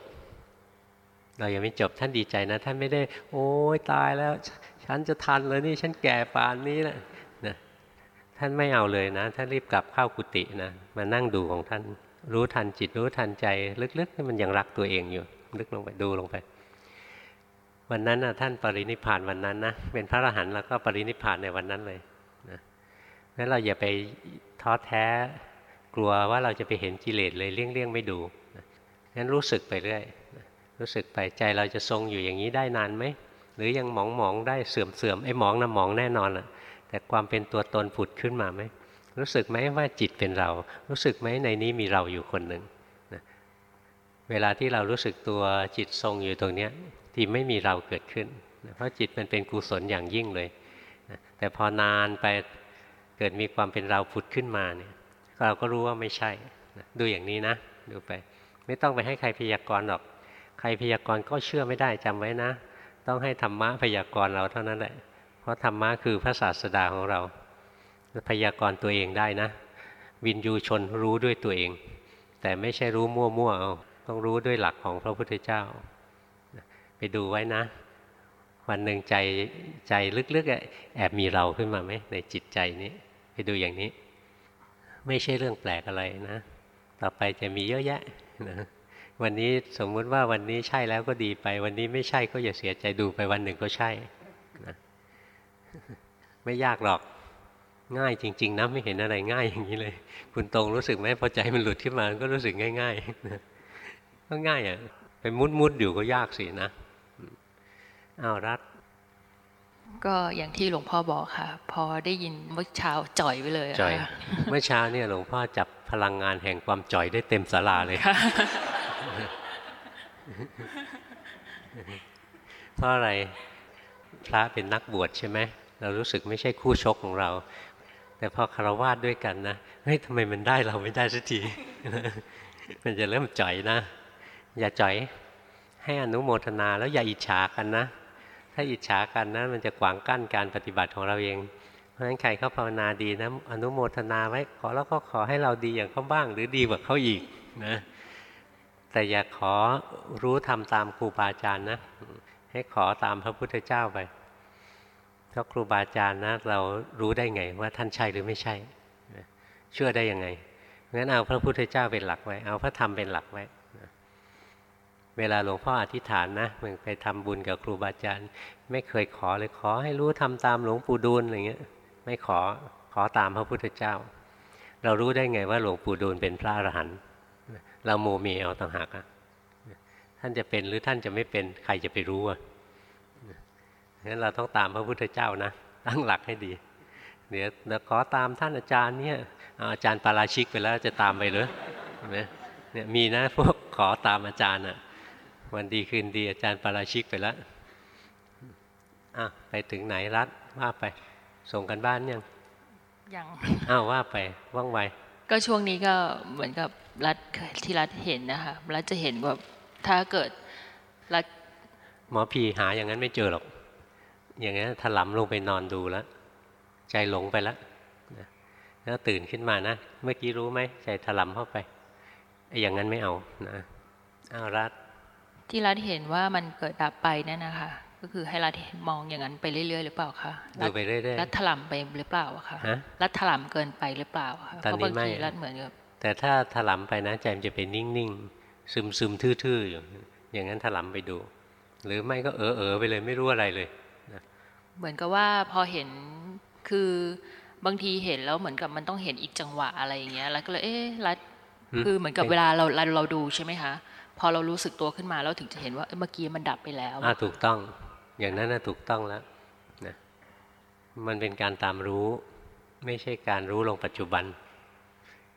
เรายังไม่จบท่านดีใจนะ ท่านไม่ได้ โอ้ยตายแล้ว ฉันจะทันเลยนี่ฉันแก่ป่านนี้แหละ ท่านไม่เอาเลยนะท่านรีบกลับเข้ากุฏินะมานั่งดูของท่านรู้ทันจิตรู้ทันใจ ลึกๆมันยังรักตัวเองอยู่ ลึกลงไปดูลงไป วันนั้นนะท่านปรินิพานวันนั้นนะเป็นพระอรหันต์แล้วก็ปรินิพานในวันนั้นเลยนะงั้นเราอย่าไปท้อแท้กลัวว่าเราจะไปเห็นกิเลสเลยเลี่ยงเลี่ยงไม่ดูนะงั้นรู้สึกไปเรื่อยนะรู้สึกไปใจเราจะทรงอยู่อย่างนี้ได้นานไหมหรือยังหมองหมองได้เสื่อมเสื่อมไอ้หมองนะหมองแน่นอนอะ แต่ความเป็นตัวตนผุดขึ้นมาไหมรู้สึกไหมว่าจิตเป็นเรา รู้สึกไหมในนี้มีเราอยู่คนหนึ่งเวลาที่เรารู้สึกตัวจิตทรงอยู่ตรงนี้ที่ไม่มีเราเกิดขึ้นเพราะจิตมันเป็นกุศลอย่างยิ่งเลยแต่พอนานไปเกิดมีความเป็นเราผุดขึ้นมาเนี่ยเราก็รู้ว่าไม่ใช่ดูอย่างนี้นะดูไป ไม่ต้องไปให้ใครพยากรณ์หรอก ใครพยากรณ์ก็เชื่อไม่ได้จำไว้นะ ต้องให้ธรรมะพยากรณ์เราเท่านั้นแหละ เพราะธรรมะคือพระศาสดาของเรา พยากรณ์ตัวเองได้นะ วินยูชนรู้ด้วยตัวเอง แต่ไม่ใช่รู้มั่วๆเอาต้องรู้ด้วยหลักของพระพุทธเจ้า ไปดูไว้นะ วันหนึ่งใจใจลึกๆแอบมีเราขึ้นมาไหมในจิตใจนี้ ไปดูอย่างนี้ ไม่ใช่เรื่องแปลกอะไรนะ ต่อไปจะมีเยอะแยะนะวันนี้สมมุติว่าวันนี้ใช่แล้วก็ดีไป วันนี้ไม่ใช่ก็อย่าเสียใจดูไปวันหนึ่งก็ใช่ ไม่ยากหรอกง่ายจริง ๆนะไม่เห็นอะไรง่ายอย่างนี้เลย คุณตรงรู้สึกไหมพอใจมันหลุดขึ้นมาก็รู้สึกง่ายๆนะก็ง่ายอะไปมุดมุดอยู่ก็ยากสินะอ้าวรัฐก็อย่างที่หลวงพ่อบอกค่ะ พอได้ยินเมื่อเช้าจ่อยไปเลยจ่อยเมื่อเช้าเนี่ยหลวงพ่อจับพลังงานแห่งความจ่อยได้เต็มสาราเลยเพราะอะไรพระเป็นนักบวชใช่ไหม เรารู้สึกไม่ใช่คู่ชกของเรา แต่พอคารวะด้วยกันนะเฮ้ยทำไมมันได้เราไม่ได้สักทีมันจะเริ่มจ่อยนะ อย่าจ่อย ให้อนุโมทนาแล้วอย่าอิจฉากันนะ ถ้าอิจฉากันนะมันจะขวางกั้นการปฏิบัติของเราเอง เพราะฉะนั้นใครเขาภาวนาดีนะอนุโมทนาไว้ขอแล้วก็ขอให้เราดีอย่างเขาบ้าง หรือดีกว่าเขาอีกนะแต่อย่าขอรู้ทำตามครูบาอาจารย์นะ ให้ขอตามพระพุทธเจ้าไป เพราะครูบาอาจารย์นะเรารู้ได้ไงว่าท่านใช่หรือไม่ใช่เชื่อได้ยังไงงั้นเอาพระพุทธเจ้าเป็นหลักไว้ เอาพระธรรมเป็นหลักไว้เวลาหลวงพ่ออธิษฐานนะมันไปทำบุญกับครูบาอาจารย์ ไม่เคยขอเลยขอให้รู้ทำตามหลวงปู่ดูลอะไรเงี้ย ไม่ขอขอตามพระพุทธเจ้า เรารู้ได้ไงว่าหลวงปู่ดูลเป็นพระอรหันต์เราโมเมเอาต่างหากท่านจะเป็นหรือท่านจะไม่เป็นใครจะไปรู้อะ งั้นเราต้องตามพระพุทธเจ้านะ ตั้งหลักให้ดี เดี๋ยวเราขอตามท่านอาจารย์เนี่ยอาจารย์ปาราชิกไปแล้วจะตามไปหรือเห็นไหมเนี่ยมีนะพวกขอตามอาจารย์อะ วันดีคืนดีอาจารย์ปาราชิกไปแล้วอะไปถึงไหนรัดว่าไป ส่งกันบ้านยังยังอ้าวว่าไปว่องไวก็ช่วงนี้ก็เหมือนกับรัฐที่รัฐเห็นนะคะรัฐจะเห็นว่าถ้าเกิดรัฐหมอพีหาอย่างนั้นไม่เจอหรอก อย่างนั้นถลำลงไปนอนดูแล้วใจหลงไปแล้วนะแล้วตื่นขึ้นมานะ เมื่อกี้รู้ไหมใจถลำเข้าไปไอ้อย่างนั้นไม่เอานะอ้าวรัดที่รัฐเห็นว่ามันเกิดดับไปนั่นนะคะก็คือให้รัฐมองอย่างนั้นไปเรื่อยๆหรือเปล่าคะดูไปเรื่อยรัฐถลำไปหรือเปล่าอะคะฮะรัฐถลำเกินไปหรือเปล่าอะคะตอนเพราะนี้บางไม่ทีรัฐเหมือนกับแต่ถ้าถลำไปนะใจมันจะเป็นนิ่งๆซึมๆทื่อๆอยู่อย่างนั้นถลำไปดู หรือไม่ก็เออเออๆไปเลยไม่รู้อะไรเลย เหมือนกับว่าพอเห็นคือบางทีเห็นแล้วเหมือนกับมันต้องเห็นอีกจังหวะอะไรอย่างเงี้ย แล้วก็เลยเอ๊ะรัฐอืมคือเหมือนกับเป็นเวลาเราเราเราดูใช่ไหมคะพอเรารู้สึกตัวขึ้นมาเราถึงจะเห็นว่าเอ้ยเมื่อกี้มันดับไปแล้วอ่าถูกต้อง อย่างนั้นน่ะถูกต้องแล้วนะมันเป็นการตามรู้ ไม่ใช่การรู้ลงปัจจุบัน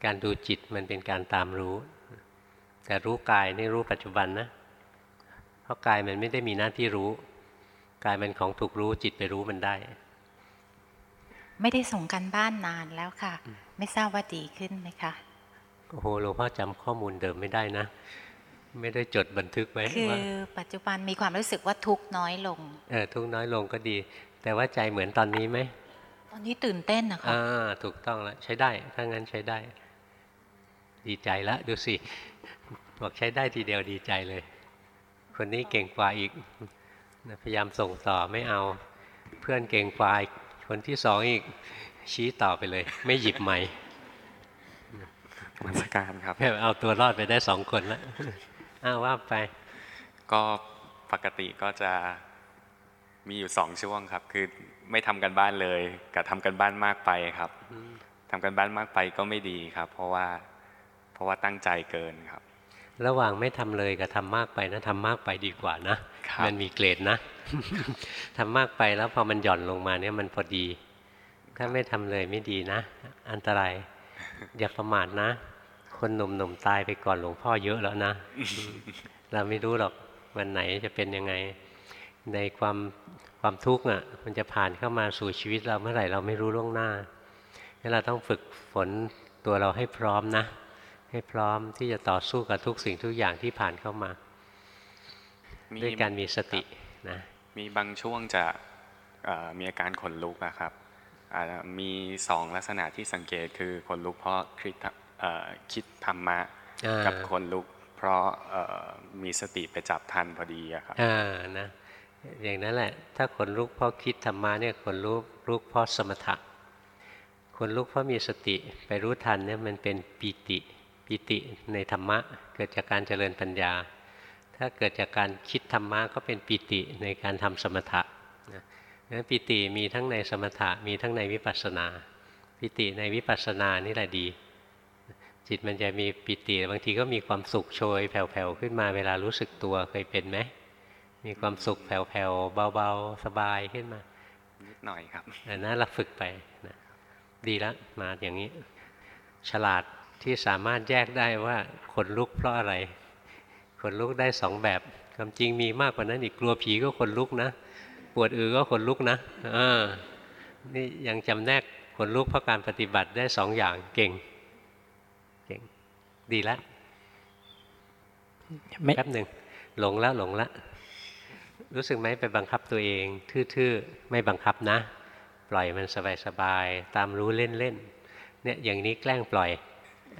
การดูจิตมันเป็นการตามรู้ แต่รู้กายนี่รู้ปัจจุบันนะเพราะกายมันไม่ได้มีหน้าที่รู้ กายมันของถูกรู้จิตไปรู้มันได้ ไม่ได้ส่งกันบ้านนานแล้วค่ะ ไม่ทราบว่าดีขึ้นไหมคะโอ้โหหลวงพ่อจำข้อมูลเดิมไม่ได้นะ ไม่ได้จดบันทึกไว้คือว่าปัจจุบันมีความรู้สึกว่าทุกข์น้อยลง เออทุกข์น้อยลงก็ดี แต่ว่าใจเหมือนตอนนี้ไหมตอนนี้ตื่นเต้นนะคะอ่าถูกต้องแล้วใช้ได้ถ้างั้นใช้ได้ ดีใจแล้วดูสิบอกใช้ได้ทีเดียวดีใจเลย คนนี้เก่งกว่าอีก นะพยายามส่งต่อไม่เอาเพื่อนเก่งกว่าอีกคนที่สองอีกชี้ต่อไปเลย ไม่หยิบใหม่มาสการครับเอาตัวรอดไปได้สองคนแล้วอ้าวว่าไป ก็ปกติก็จะมีอยู่สองช่วงครับ คือไม่ทำกันบ้านเลย กับทำกันบ้านมากไปครับทำกันบ้านมากไปก็ไม่ดีครับ เพราะว่าเพราะว่าตั้งใจเกินครับ ระหว่างไม่ทำเลยกับทำมากไปนะทำมากไปดีกว่านะครับมันมีเกรดนะทำมากไปแล้วพอมันหย่อนลงมาเนี่ยมันพอดี ถ้าไม่ทำเลยไม่ดีนะ อันตรายอย่าประมาทนะ คนหนุ่มๆตายไปก่อนหลวงพ่อเยอะแล้วนะ เราไม่รู้หรอกวันไหนจะเป็นยังไง ในความความทุกข์อะ มันจะผ่านเข้ามาสู่ชีวิตเราเมื่อไหร่เราไม่รู้ล่วงหน้างั้นเราต้องฝึกฝนตัวเราให้พร้อมนะ ให้พร้อมที่จะต่อสู้กับทุกสิ่งทุกอย่างที่ผ่านเข้ามามีด้วยการมีสตินะมีบางช่วงจะเอ่อมีอาการขนลุกอะครับอ่ามีสองลักษณะที่สังเกตคือขนลุกเพราะคิดเอ่อคิดธรรมะอ่ากักับขนลุก เพราะเอ่อมีสติไปจับทันพอดีอะครับอ่านะอย่างนั้นแหละ ถ้าคนลุกเพราะคิดธรรมะเนี่ยคนลุกลุกเพราะสมถะคนลุกเพราะมีสติไปรู้ทันเนี่ยมันเป็นปีติ ปีติในธรรมะเกิดจากการเจริญปัญญา ถ้าเกิดจากการคิดธรรมะก็เป็นปีติในการทำสมถะนะนั้นปีติมีทั้งในสมถะมีทั้งในวิปัสสนาปีติในวิปัสสนานี่แหละดี จิตมันจะมีปิติบางทีก็มีความสุขโชยแผ่วๆขึ้นมาเวลารู้สึกตัวเคยเป็นไหมมีความสุขแผ่วๆเบาๆสบายขึ้นมานิดหน่อยครับอันนั้นเราฝึกไปนะดีแล้วมาอย่างนี้ ฉลาด ที่สามารถแยกได้ว่าขนลุกเพราะอะไรขนลุกได้สองแบบความจริงมีมากกว่านั้นอีกกลัวผีก็ขนลุกนะ ปวดอือก็ขนลุกนะอ่านี่ยังจำแนกขนลุกเพราะการปฏิบัติได้สองอย่างเก่ง เก่ง ดีแล้วแป๊บหนึ่งหลงแล้วหลงแล้วรู้สึกไหมไปบังคับตัวเอง ทื่อๆ ไม่บังคับนะ ปล่อยมันสบายๆ ตามรู้เล่นๆเนี่ยอย่างนี้แกล้งปล่อย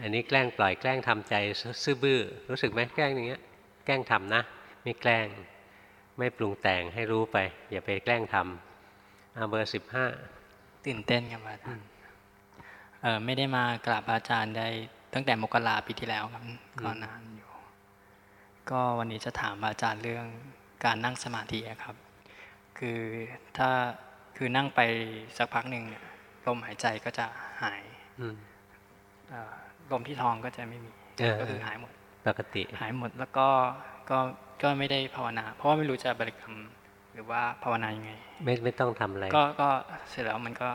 อันนี้แกล้งปล่อยแกล้งทำใจซื่อบื้อ รู้สึกไหมแกล้งอย่างเงี้ย แกล้งทำนะ ไม่แกล้ง ไม่ปรุงแต่งให้รู้ไป อย่าไปแกล้งทำเอาเบอร์สิบห้าตื่นเต้นครับอาจารย์เออไม่ได้มากราบอาจารย์ได้ตั้งแต่มกราปีที่แล้วครับก็นานอยู่กก็วันนี้จะถามอาจารย์เรื่องการนั่งสมาธิอะครับ คือถ้าคือนั่งไปสักพักหนึ่งเนี่ยลมหายใจก็จะหายอืมเอ่อ ลมที่ท้องก็จะไม่มีเออก็คือหายหมดปกติ หายหมดแล้วก็ก็ก็ไม่ได้ภาวนา เพราะว่าไม่รู้จะบริกรรมหรือว่าภาวนายังไง ไม่ไม่ต้องทำอะไร ก็ก็เสร็จแล้วมันก็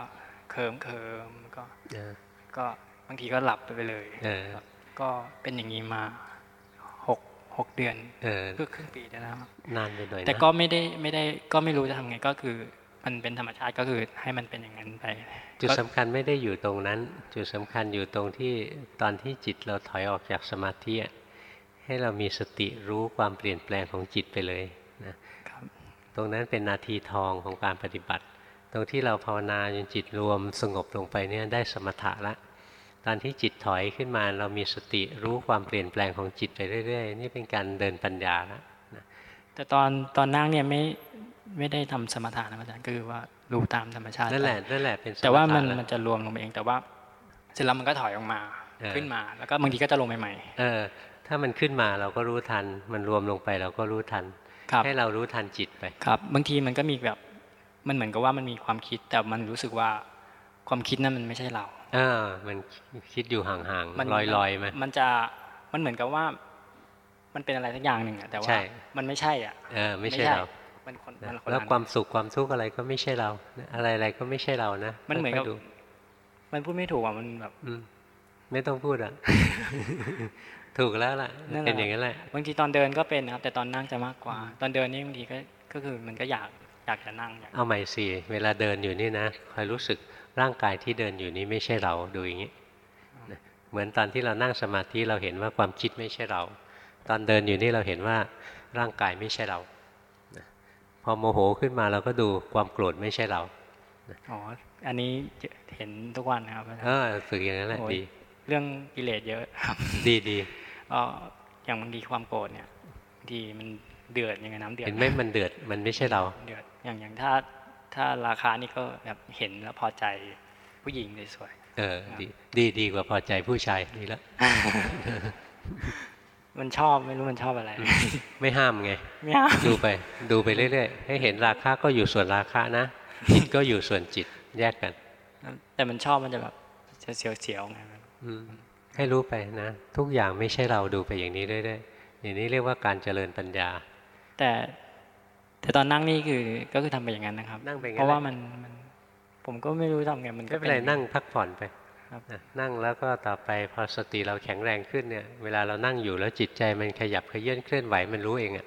เคิมเคิมก็เออก็บางทีก็หลับไปเลยเออครับก็เป็นอย่างนี้มาหกหกเดือนเออก็ครึ่งปีได้แล้วครับนานไปหน่อยนะแต่ก็ไม่ได้ไม่ได้ก็ไม่รู้จะทำไงก็คือ มันเป็นธรรมชาติก็คือให้มันเป็นอย่างนั้นไป จุดก็สำคัญไม่ได้อยู่ตรงนั้น จุดสำคัญอยู่ตรงที่ตอนที่จิตเราถอยออกจากสมาธิอะให้เรามีสติรู้ความเปลี่ยนแปลงของจิตไปเลยนะตรงนั้นเป็นนาทีทองของการปฏิบัติ ตรงที่เราภาวนาจนจิตรวมสงบลงไปเนี่ยได้สมถะละตอนที่จิตถอยขึ้นมาเรามีสติรู้ความเปลี่ยนแปลงของจิตไปเรื่อย ๆ นี่เป็นการเดินปัญญาละแต่ตอนตอนนั่งเนี่ยไม่ ไม่ได้ทำสมถะนะอาจารย์ก็คือว่ารู้ตามธรรมชาตินั่นแหละไปนั่นแหละเป็นสมถะแต่ว่ามันแล้วมันจะรวมลงไปเองแต่ว่าเสร็จแล้วมันก็ถอยออกมาเออขึ้นมา แล้วก็บางทีก็จะลงใหม่เออ ถ้ามันขึ้นมาเราก็รู้ทัน มันรวมลงไปเราก็รู้ทันครับให้เรารู้ทันจิตไปๆครับ บางทีมันก็มีแบบมันเหมือนกับว่ามันมีความคิด แต่มันรู้สึกว่าความคิดนั้นมันไม่ใช่เราอ่ามันคิดอยู่ห่างมันๆลอยๆไหมมันจะมันเหมือนกับว่า มันเป็นอะไรสักอย่างหนึ่งอะแต่ว่าใช่มันไม่ใช่อะเออไม่ใช่เรา มันคนนะมันคนแล้วละความสุขความทุกข์อะไรก็ไม่ใช่เรา อะไรๆก็ไม่ใช่เรานะมันเหมือนกับค่ยๆดูมันพูดไม่ถูกอะมันแบบอืมไม่ต้องพูดอะถูกแล้วล่ะนั่นแหละเป็นอย่างนั้นแหละบางทีตอนเดินก็เป็นนะครับแต่ตอนนั่งจะมากกว่า ตอนเดินนี่บางทีก็ก็คือมันก็อยากอยากจะนั่งอยากเอาใหม่สิเวลาเดินอยู่นี่นะคอยรู้สึกร่างกายที่เดินอยู่นี้ไม่ใช่เราดูอย่างนี้นะเหมือนตอนที่เรานั่งสมาธิเราเห็นว่าความคิดไม่ใช่เรา ตอนเดินอยู่นี่เราเห็นว่าร่างกายไม่ใช่เรานะ พอโมโหขึ้นมาเราก็ดูความโกรธไม่ใช่เราอ๋ออันนี้เห็นทุกวันนะครับอาจารย์เออฝึกอย่างนั้นแหละโอ้ยดี เรื่องกิเลสเยอะครับ ดีดีก็อย่างบางทีความโกรธเนี่ยบางทีมันเดือดยังไงน้ำเดือดเห็นไหมมันเดือดมันไม่ใช่เราเดือดอย่างอย่างถ้าถ้าราคานี่ก็แบบเห็นแล้วพอใจผู้หญิงสวยเออดีดีดีกว่าพอใจผู้ชายดีแล้วๆ มันชอบไม่รู้มันชอบอะไร ไม่ห้ามไงไม่ห้ามดูไป ดูไปเรื่อยๆให้เห็นราคาก็อยู่ส่วนราคานะจิตก็อยู่ส่วนจิตแยกกัน แต่มันชอบมันจะแบบจะเสียวๆไงอืมให้รู้ไปนะ ทุกอย่างไม่ใช่เราดูไปอย่างนี้เรื่อยๆอย่างนี้เรียกว่าการเจริญปัญญา แต่แต่ตอนนั่งนี่คือก็คือทำไปอย่างนั้นนะครับนั่งไปอย่างนั้นเพราะว่ามันมันผมก็ไม่รู้ทำไงมันก็ไม่เป็นไรอย่างนั่งพักผ่อนไป ครับนะนั่งแล้วก็ต่อไปพอสติเราแข็งแรงขึ้นเนี่ย เวลาเรานั่งอยู่แล้วจิตใจมันขยับเขยื่นเคลื่อนไหวมันรู้เองอะ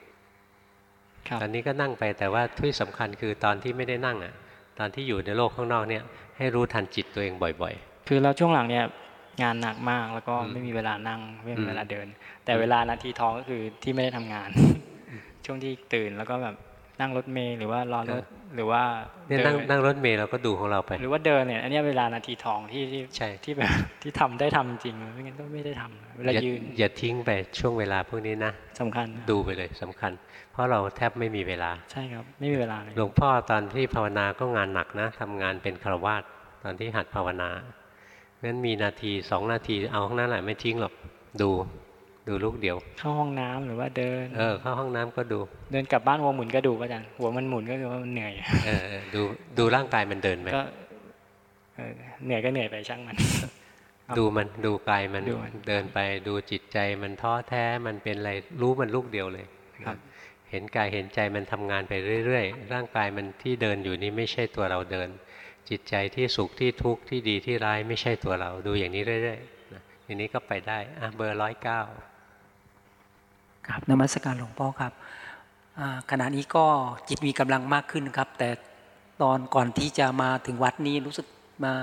ครับตอนนี้ก็นั่งไปแต่ว่าที่สำคัญคือตอนที่ไม่ได้นั่งอะตอนที่อยู่ในโลกข้างนอกเนี่ย ให้รู้ทันจิตตัวเองบ่อยคือเราช่วงหลังเนี่ยงานหนักมากแล้วก็ไม่มีเวลานั่งไม่มีเวลาเดิน แต่เวลานาทีทองก็คือที่ไม่ได้ทำงาน ช่วงที่ตื่นแล้วก็แบบ นั่งรถเมล์หรือว่ารอรถหรือว่าๆเนี่ยเดินั่งนั่งรถเมล์เราก็ดูของเราไป หรือว่าเดินเนี่ยอันเนี้ยเวลานาทีทองที่ที่ใช่ที่แบบที่ทำได้ทำจริงไม่งั้นก็ไม่ได้ทำเวลาอย่ายืนอย่าทิ้งไปช่วงเวลาพวกนี้นะสำคัญนะดูไปเลยสำคัญ เพราะเราแทบไม่มีเวลาใช่ครับไม่มีเวลาเลยหลวงพ่อตอนที่ภาวนาก็งานหนักนะทำงานเป็นคารวาสตอนที่หัดภาวนางั้นมีนาทีสองนาทีเอาข้างนั้นแหละไม่ทิ้งหรอกดู ดูลูกเดียว เข้าห้องน้ำหรือว่าเดิน เออเข้าห้องน้ำก็ดู เดินกลับบ้านหัวหมุนก็ดูก็อาจารย์หัวมันหมุนก็คือว่ามันเหนื่อยเออเออดูดูร่างกายมันเดินไหมก็เออเหนื่อยก็เหนื่อยไปช่างมัน ดูมันดูกายมันดูมันเดินไปดูจิตใจมันท้อแท้มันเป็นอะไรรู้มันลูกเดียวเลยครับเห็นกายเห็นใจมันทำงานไปเรื่อยๆ ร่างกายมันที่เดินอยู่นี่ไม่ใช่ตัวเราเดิน จิตใจที่สุขที่ทุกข์ที่ดีที่ร้ายไม่ใช่ตัวเราดูอย่างนี้เรื่อยๆนะอย่างนี้ก็ไปได้อะเบอร์ร้อยเก้า ครับนมัสการหลวงพ่อครับอ่าขณะนี้ก็จิตมีกำลังมากขึ้นครับ แต่ตอนก่อนที่จะมาถึงวัดนี้รู้สึกมา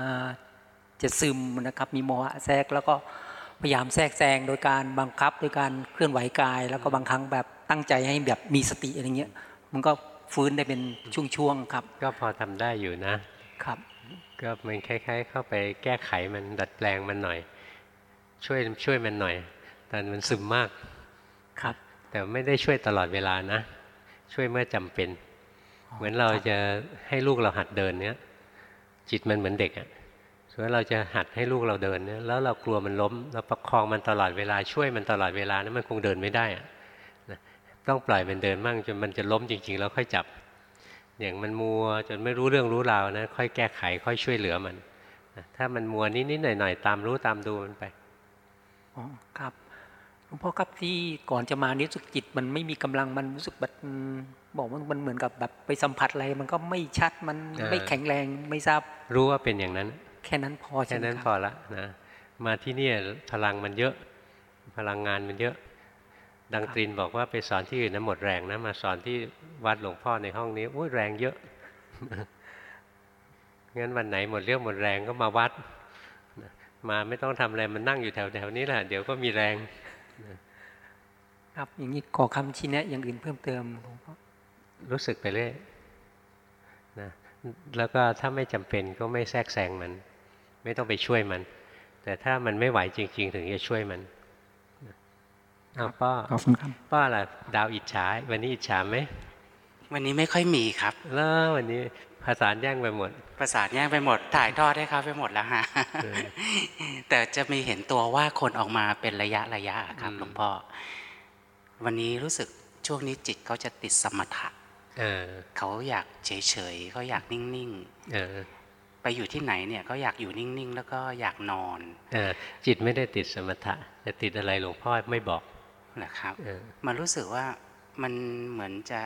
จะซึมนะครับ มีโมหะแทรกแล้วก็พยายามแทรกแซงโดยการบังคับโดยการเคลื่อนไหวกาย แล้วก็บางครั้งแบบตั้งใจให้แบบมีสติอะไรเงี้ย มันก็ฟื้นได้เป็นช่วงๆครับ ก็พอทำได้อยู่นะครับ ก็มันคล้ายๆ เข้าไปแก้ไขมันดัดแปลงมันหน่อย ช่วยช่วยมันหน่อยแต่มันซึมมาก ครับ แต่ไม่ได้ช่วยตลอดเวลานะ ช่วยเมื่อจำเป็น เหมือนเราจะให้ลูกเราหัดเดินเนี้ยจิตมันเหมือนเด็กอะ่ะส่วนเราจะหัดให้ลูกเราเดินเนี่ยแล้วเรากลัวมันล้มเราประคองมันตลอดเวลาช่วยมันตลอดเวลานะมันคงเดินไม่ได้อะนะต้องปล่อยมันเดินมั่งจนมันจะล้มจริง ๆ แล้วค่อยจับ อย่างมันมัวจนไม่รู้เรื่องรู้ราวนะค่อยแก้ไข ค่อยช่วยเหลือมันถ้ามันมัวนิดๆหน่อยๆตามรู้ตามดูมันไปอ๋อครับห ลวงพ่อครับที่ก่อนจะมานี้รู้สึกจิตมันไม่มีกำลังมันรู้สึกแบบบอกว่ามันเหมือนกับแบบไปสัมผัสอะไรมันก็ไม่ชัดมันไม่แข็งแรงไม่ทราบ รู้ว่าเป็นอย่างนั้น แค่นั้นพอแค่นั้นพอละนะมาที่นี่พลังมันเยอะ พลังงานมันเยอะ ดังตรินบอกว่าไปสอนที่อื่นนะหมดแรงนะมาสอนที่วัดหลวงพ่อในห้องนี้อุ้ยแรงเยอะงั้นวันไหนหมดเรี่ยวหมดแรงก็มาวัดมาไม่ต้องทำอะไรมันนั่งอยู่แถวแถวนี้แหละเดี๋ยวก็มีแรง ครับอย่างนี้ขอคำชี้แนะอย่างอื่นเพิ่มเติมหลวงพ่อรู้สึกไปเรื่อยนะแล้วก็ถ้าไม่จำเป็นก็ไม่แทรกแซงมัน ไม่ต้องไปช่วยมัน แต่ถ้ามันไม่ไหวจริง ๆ ถึงจะช่วยมันเอาป้าขอบคุณครับป้าล่ะดาวอิจฉาวันนี้อิจฉาไหมวันนี้ไม่ค่อยมีครับ แล้ววันนี้ ภาษาแย่งไปหมดประสาทแย่งไปหมด ถ่ายทอดให้เขาไปหมดแล้วฮะ แต่จะมีเห็นตัวว่าคนออกมาเป็นระยะระยะครับหลวงพ่อ วันนี้รู้สึกช่วงนี้จิตเขาจะติดสมถะเขาอยากเฉยๆเขาอยากนิ่งๆไปอยู่ที่ไหนเนี่ยเขาอยากอยู่นิ่งๆ แล้วก็อยากนอนจิตไม่ได้ติดสมถะแต่ติดอะไรหลวงพ่อไม่บอกนะครับมันรู้สึกว่ามันเหมือนจะ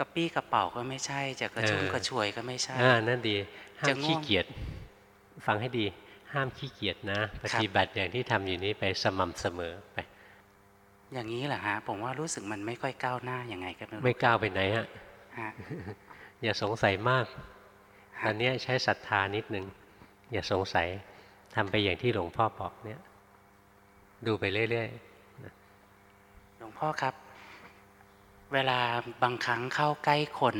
กระปี้กระเป๋าก็ไม่ใช่ จะกระชุ่มกระชวยก็ไม่ใช่อ่านั่นดีห้ามขี้เกียจฟังให้ดี ห้ามขี้เกียจนะ ปฏิบัติอย่างที่ทำอยู่นี้ไปสม่ำเสมอไปอย่างนี้แหละฮะผมว่ารู้สึกมันไม่ค่อยก้าวหน้ายังไงก็ไม่รู้ไม่ก้าวไปไหนฮะฮะอย่าสงสัยมากตอนนี้ใช้ศรัทธานิดนึง อย่าสงสัยทำไปอย่างที่หลวงพ่อบอกเนี่ย ดูไปเรื่อยๆหลวงพ่อครับ เวลาบางครั้งเข้าใกล้คน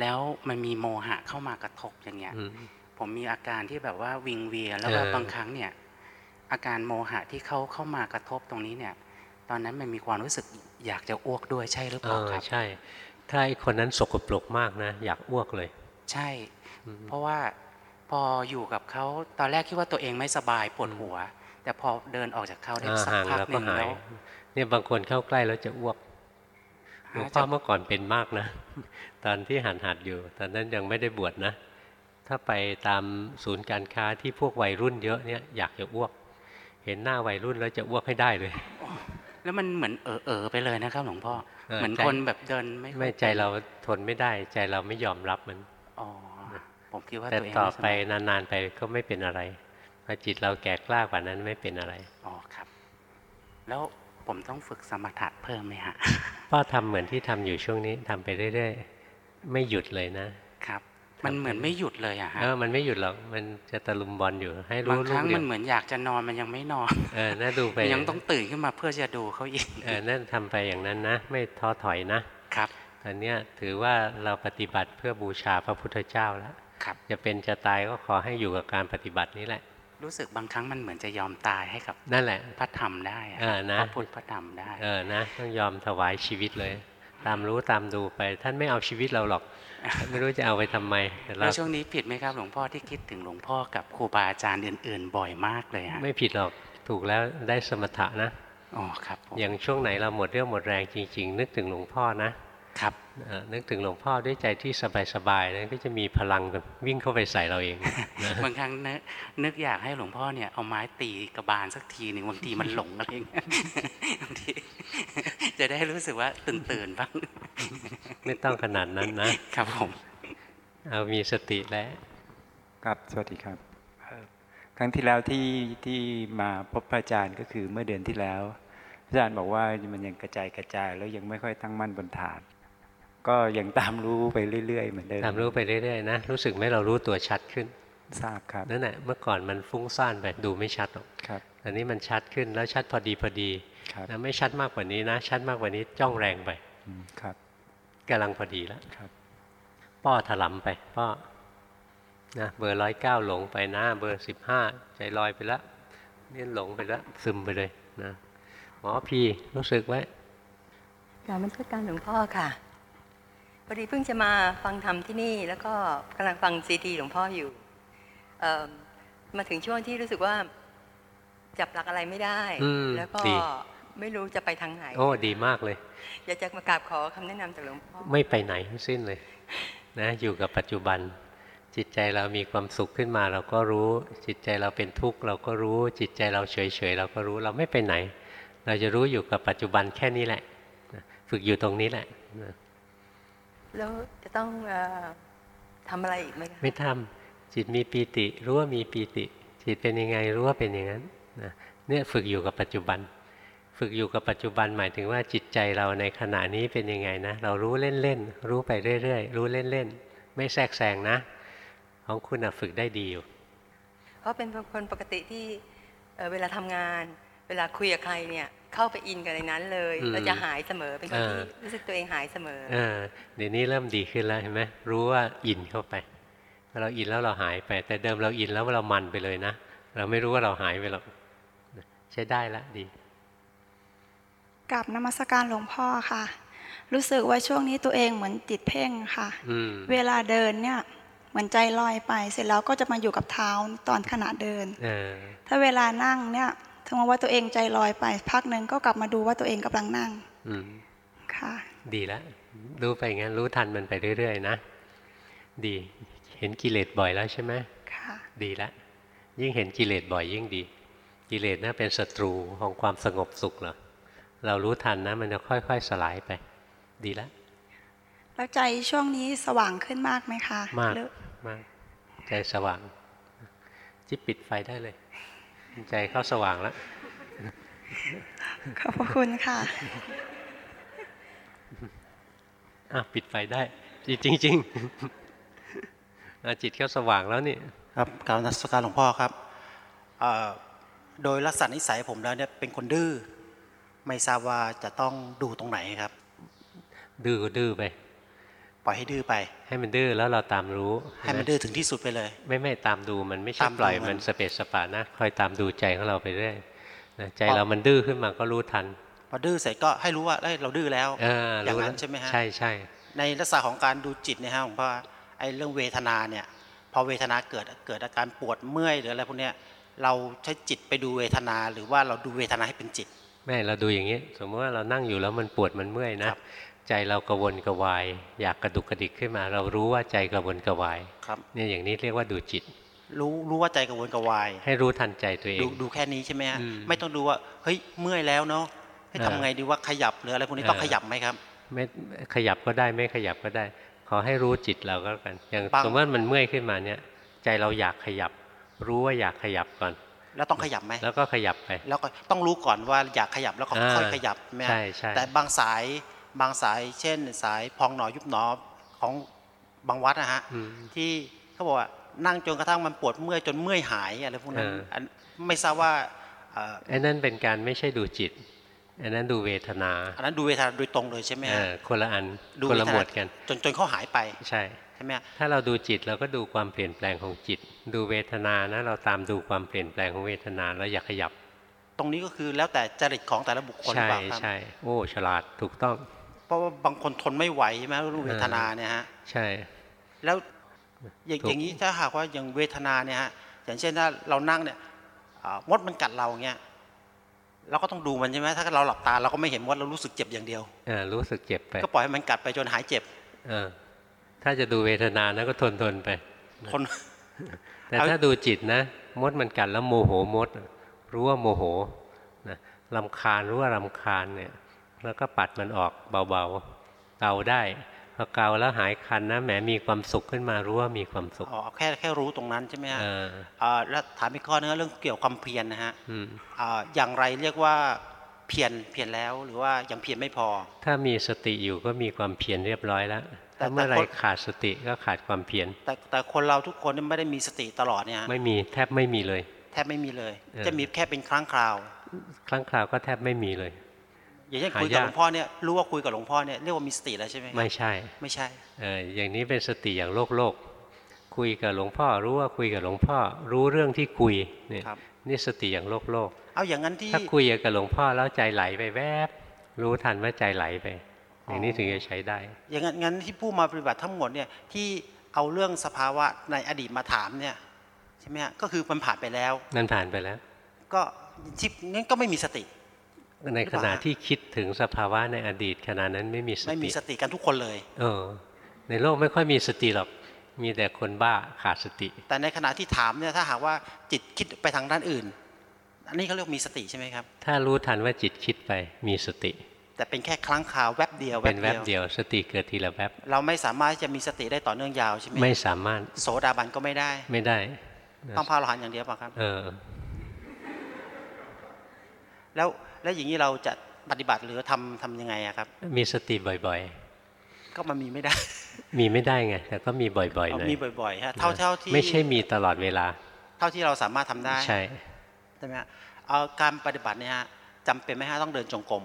แล้วมันมีโมหะเข้ามากระทบอย่างเงี้ยผมมีอาการที่แบบว่าวิงเวียนแล้วก็บางครั้งเนี่ย อาการโมหะที่เข้าเข้ามากระทบตรงนี้เนี่ย ตอนนั้นมันมีความรู้สึกอยากจะอ้วกด้วยใช่หรือเปล่าครับใช่ ถ้าไอ้คนนั้นสกปรกมากนะ อยากอ้วกเลย ใช่ เพราะว่าพออยู่กับเขาตอนแรกคิดว่าตัวเองไม่สบายปวดหัว แต่พอเดินออกจากเขาได้สักห่างพักแล้วหก็นึ่งหายแล้วเนี่ยบางคนเข้าใกล้แล้วจะอ้วก หลวงพ่อเมื่อก่อนเป็นมากนะ ตอนที่หันหัดอยู่ ตอนนั้นยังไม่ได้บวชนะ ถ้าไปตามศูนย์การค้าที่พวกวัยรุ่นเยอะเนี่ยอยากจะอ้วก เห็นหน้าวัยรุ่นแล้วจะอ้วกให้ได้เลย แล้วมันเหมือนเออเออไปเลยนะครับหลวงพ่อเออเหมือนใจคนแบบเดินไม่ค่อยไม่ใจเราทนไม่ได้ ใจเราไม่ยอมรับมันอ๋อผมคิดว่าแต่ตัวเองต่อม่สบายไปนานๆไปก็ไม่เป็นอะไรพอจิตเราแก่กล้ากว่านั้นไม่เป็นอะไร อ๋อครับ แล้ว ผมต้องฝึกสมถะเพิ่มไหมฮะป้าทำเหมือนที่ทำอยู่ช่วงนี้ทำไปเรื่อยๆ ไม่หยุดเลยนะ ครับ มันเหมือนไม่หยุดเลยอะฮะเออมันไม่หยุดหรอกมันจะตะลุมบอลอยู่ให้บารู้งคลูรั้กงเดียมัวนเหมือนอยากจะนอนมันยังไม่นอนเออน่าดูไปยังต้องตื่นขึ้นมาเพื่อจะดูเขาอีกเออนั่นทำไปอย่างนั้นนะ ไม่ท้อถอยนะครับตอนเนี้ยถือว่าเราปฏิบัติเพื่อบูชาพระพุทธเจ้าแล้วครับจะเป็นจะตายก็ขอให้อยู่กับการปฏิบัตินี้แหละ รู้สึกบางครั้งมันเหมือนจะยอมตายให้กับนั่นแหละพระธรรมได้อะเออนะพระพุทธพระธรรมได้เออนะต้องยอมถวายชีวิตเลย ตามรู้ตามดูไป ท่านไม่เอาชีวิตเราหรอก ไม่รู้จะเอาไปทำไมแต่แล้เราวช่วงนี้ผิดไหมครับหลวงพ่อที่คิดถึงหลวงพ่อกับครูบาอาจารย์อื่น ๆ บ่อยมากเลยฮะไม่ผิดหรอกถูกแล้วได้สมถะนะอ๋อครับผมอย่างช่วงไหนเราหมดเรี่ยวหมดแรงจริง ๆ นึกถึงหลวงพ่อนะ ครับเอ่อนึกถึงหลวงพ่อด้วยใจที่สบายๆนั้นก็จะมีพลังวิ่งเข้าไปใส่เราเองนะบางครั้งนึกนึกอยากให้หลวงพ่อเนี่ยเอาไม้ตีกระบาลสักทีหนึ่งบางทีมันหลงอะไรอย่างเงี้ยบางทีจะได้รู้สึกว่าตื่นตื่นๆบ้าง ไม่ต้องขนาดนั้นนะครับผมเอามีสติแล้วครับสวัสดีครับเอ่อครั้งที่แล้วที่ที่มาพบพระอาจารย์ก็คือเมื่อเดือนที่แล้วพระอาจารย์บอกว่ามันยังกระจายกระจายแล้วยังไม่ค่อยตั้งมั่นบนฐาน ก็ยังตามรู้ไปเรื่อยๆเหมือนเดิมตามรู้ไปเรื่อยๆนะรู้สึกไหมเรารู้ตัวชัดขึ้นทราบครับนั่นแหละเมื่อก่อนมันฟุ้งซ่านไปดูไม่ชัดหรอกครับตอนนี้มันชัดขึ้นแล้วชัดพอดีพอดีครับนะไม่ชัดมากกว่านี้นะ ชัดมากกว่านี้จ้องแรงไปอืมครับกำลังพอดีแล้วครับป้อถลำไปป้อนะเบอร์ร้อยเก้าหลงไปนะ เบอร์สิบห้าใจลอยไปแล้วเนี่ยหลงไปแล้วซึมไปเลยนะหมอพีรู้สึกไว้กรารมันคือการหลวงพ่อค่ะ พอดีเพิ่งจะมาฟังธรรมที่นี่ แล้วก็กำลังฟังซีดีหลวงพ่ออยู่เอิ่มมาถึงช่วงที่รู้สึกว่า จับหลักอะไรไม่ได้อืมแล้วก็ดีไม่รู้จะไปทางไหน โอ้ดีมากเลย อยากจะมากราบขอคำแนะนำจากหลวงพ่อ ไม่ไปไหนทั้งสิ้นเลย นะอยู่กับปัจจุบัน จิตใจเรามีความสุขขึ้นมา เราก็รู้ จิตใจเราเป็นทุกข์เราก็รู้ จิตใจเราเฉยๆเราก็รู้ เราไม่ไปไหน เราจะรู้อยู่กับปัจจุบันแค่นี้แหละนะฝึกอยู่ตรงนี้แหละนะ แล้วจะต้องเอ่อทำอะไรอีกไหมคะไม่ทำจิตมีปีติ รู้ว่ามีปีติ จิตเป็นยังไงรู้ว่าเป็นอย่างนั้นนะเนี่ยฝึกอยู่กับปัจจุบัน ฝึกอยู่กับปัจจุบันหมายถึงว่าจิตใจเราในขณะนี้เป็นยังไงนะ เรารู้เล่นๆรู้ไปเรื่อยๆรู้เล่นๆไม่แทรกแซงนะ ของคุณฝึกได้ดีอยู่เพราะเป็นคนปกติที่เอ่อเวลาทำงาน เวลาคุยกับใครเนี่ย เข้าไปอินกับในนั้นเลยอืมแล้วจะหายเสมอเป็นคนที่เออรู้สึกตัวเองหายเสมอเออเดี๋ยวนี้เริ่มดีขึ้นแล้วเห็นไหมรู้ว่าอินเข้าไปพอเราอินแล้วเราหายไป แต่เดิมเราอินแล้วเรามันไปเลยนะเราไม่รู้ว่าเราหายไปหรอกใช้ได้ละดีกับนมัสการหลวงพ่อค่ะ รู้สึกว่าช่วงนี้ตัวเองเหมือนติดเพ่งค่ะอืมเวลาเดินเนี่ยเหมือนใจลอยไปเสร็จแล้วก็จะมาอยู่กับเท้าตอนขณะเดินเออถ้าเวลานั่งเนี่ย ถึงว่าตัวเองใจลอยไป พักหนึ่งก็กลับมาดูว่าตัวเองกำลังนั่งอืมค่ะ ดีแล้วรู้ไปงั้นรู้ทันมันไปเรื่อยๆนะดี เห็นกิเลสบ่อยแล้วใช่ไหมค่ะ ดีแล้วยิ่งเห็นกิเลสบ่อยยิ่งดี กิเลสน่าเป็นศัตรูของความสงบสุขเหรอเรารู้ทันนะ มันจะค่อยๆสลายไป ดีแล้วแล้วใจช่วงนี้สว่างขึ้นมากไหมคะ มากหรือมาก ใจสว่างจิบปิดไฟได้เลย ใจเข้าสว่างแล้ว ขอบพระคุณค่ะอะปิดไฟได้ จริงจริงๆอะจิตเข้าสว่างแล้วนี่ครับกรารนักสการหลวงพ่อครับเอ่อโดยลักษณะนิสัยผมแล้วเนี่ยเป็นคนดื้อไม่ทราบว่าจะต้องดูตรงไหนครับ ดื้อก็ดื้อไป ปล่อยให้ดื้อไป ให้มันดื้อแล้วเราตามรู้ ให้มันดื้อถึงที่สุดไปเลย ไม่ไม่ตามดูมันไม่ใช่ตามดูปล่อยมันมันสเปซสปะนะคอยตามดูใจของเราไปเรื่อยนะใจเรามันดื้อขึ้นมาก็รู้ทันพอดื้อเสร็จก็ให้รู้ว่าเอ้ยเราดื้อแล้วเอออย่างรู้นั้แล้วนใช่ไหมฮะใช่ใช่ในลักษณะของการดูจิตเนี่ยฮะหลวงพ่อไอ้เรื่องเวทนาเนี่ยพอเวทนาเกิดเกิดอาการปวดเมื่อยหรืออะไรพวกเนี้ยเราใช้จิตไปดูเวทนาหรือว่าเราดูเวทนาให้เป็นจิต ไม่เราดูอย่างนี้ สมมติว่าเรานั่งอยู่แล้วมันปวดมันเมื่อยนะ ใจเรากระวนกระวาย อยากกระดุกกระดิกขึ้นมา เรารู้ว่าใจกระวนกระวายครับเนี่ยอย่างนี้เรียกว่าดูจิต รู้รู้ว่าใจกระวนกระวาย ให้รู้ทันใจตัวเองดูดูแค่นี้ใช่ไหมฮะอืมไม่ต้องดูว่าเฮ้ยเมื่อยแล้วเนาะให้เออทำไงดีว่าขยับหรืออะไรพวกนี้เออต้องขยับไหมครับ ไม่ขยับก็ได้ไม่ขยับก็ได้ ขอให้รู้จิตเราก็แล้วกัน อย่างบางสมมติว่ามันเมื่อยขึ้นมาเนี่ย ใจเราอยากขยับ รู้ว่าอยากขยับก่อนแล้วต้องขยับไหมแล้วก็ขยับไป แล้วก็ต้องรู้ก่อนว่าอยากขยับแล้วก็อ่าค่อยขยับไหมฮะใช่ใช่แต่บางสาย บางสายเช่น สายพองหนอยุบหนอของบางวัดนะฮะอืมที่เขาบอกว่านั่งจนกระทั่งมันปวดเมื่อยจนเมื่อยหายอะไรพวกนั้นเอออันไม่ทราบว่าเอ่อไอ้นั่นเป็นการไม่ใช่ดูจิตอันนั้นดูเวทนา อันนั้นดูเวทนาโดยตรงเลยใช่ไหมเอฮะอคนละอันดูคนละเวทนาหมวดกัน จนจนเขาหายไปใช่ใช่ไหมฮะถ้าเราดูจิตเราก็ดูความเปลี่ยนแปลงของจิต ดูเวทนานะเราตามดูความเปลี่ยนแปลงของเวทนาแล้วอย่าขยับ ตรงนี้ก็คือแล้วแต่จริตของแต่ละบุคคลหรือใช่เปล่าครับใช่โอ้ฉลาดถูกต้อง เพราะว่าบางคนทนไม่ไหวใช่ไหมเรื่องเวทนาเนี่ยฮะใช่ แล้วอย่างถูกอย่างนี้ถ้าหากว่าอย่างเวทนาเนี่ยฮะอย่างเช่นถ้าเรานั่งเนี่ยอ่ามดมันกัดเราเงี้ยเราก็ต้องดูมันใช่ไหมถ้าเราหลับตาเราก็ไม่เห็นมดเรารู้สึกเจ็บอย่างเดียวเออรู้สึกเจ็บไปก็ปล่อยให้มันกัดไปจนหายเจ็บเออถ้าจะดูเวทนานะก็ทนทนไปทนแต่เอาถ้าดูจิตนะมดมันกัดแล้วโมโหมด รู้ว่าโมโหนะลำคาญรู้ว่ารำคาญเนี่ย แล้วก็ปัดมันออกเบาๆเกาได้พอเกาแล้วหายคันนะแหมมีความสุขขึ้นมารู้ว่ามีความสุขอ๋อแค่แค่รู้ตรงนั้นใช่ไหมฮะเอออ่าแล้วถามอีกข้อนึงเรื่องเกี่ยวกับความเพียรนะฮะอืมอ่าอย่างไรเรียกว่าเพียรเพียรแล้วหรือว่ายังเพียรไม่พอ ถ้ามีสติอยู่ก็มีความเพียรเรียบร้อยแล้วแต่ถ้าเมื่อไหรแต่คนขาดสติก็ขาดความเพียรแต่แต่คนเราทุกคนไม่ได้มีสติตลอดเนี่ยฮะไม่มีแทบไม่มีเลย แทบไม่มีเลยเออจะมีแค่เป็นครั้งคราว ครั้งคราวก็แทบไม่มีเลย อย่างเช่นหาคุยกับยากหลวงพ่อเนี่ยรู้ว่าคุยกับหลวงพ่อเนี่ยเรียกว่ามีสติแล้วใช่ไหมครับไม่ใช่ไม่ใช่เอออย่างนี้เป็นสติอย่างโลกโลก คุยกับหลวงพ่อ รู้ว่าคุยกับหลวงพ่อ รู้เรื่องที่คุยเนี่ยครับนี่สติอย่างโลกโลก เอาอย่างนั้นที่ถ้าคุยกับหลวงพ่อแล้วใจไหลไปแวบรู้ทันว่าใจไหลไป อย่างนี้ถึงจะใช้ได้ อย่างนั้นงั้นที่ผู้มาปฏิบัติทั้งหมดเนี่ยที่เอาเรื่องสภาวะในอดีตมาถามเนี่ยใช่ไหมฮะก็คือมันผ่านไปแล้วนั่นผ่านไปแล้ว ก็ที่งั้นก็ไม่มีสติ ในขณะที่คิดถึงสภาวะในอดีตขณะนั้นไม่มีสติไม่มีสติกันทุกคนเลย เออ ในโลกไม่ค่อยมีสติหรอกมีแต่คนบ้าขาดสติ แต่ในขณะที่ถามเนี่ยถ้าหากว่าจิตคิดไปทางด้านอื่น อันนี้เขาเรียกมีสติใช่ไหมครับ ถ้ารู้ทันว่าจิตคิดไปมีสติ แต่เป็นแค่ครั้งคราวแวบเดียวเป็นแวบเดียว สติเกิดทีละแวบเราไม่สามารถที่จะมีสติได้ต่อเนื่องยาวใช่ไหมไม่สามารถโสดาบันก็ไม่ได้ ไม่ได้ต้องพาเราหันอย่างเดียวเปล่ะครับ เออ แล้ว แล้วอย่างนี้เราจะปฏิบัติหรือทำทำยังไงอะครับ มีสติบ่อยก็มันมีไม่ได้ๆมีไม่ได้ไง แต่ก็มีบ่อยๆหเอาน่อยมีบ่อยๆฮะเท่าเท่าที่ไม่ใช่มีตลอดเวลา เท่าที่เราสามารถทำได้ใช่ใช่ไหมฮะเอาการปฏิบัติเนี่ยฮะจำเป็นไหมฮะต้องเดินจงกรม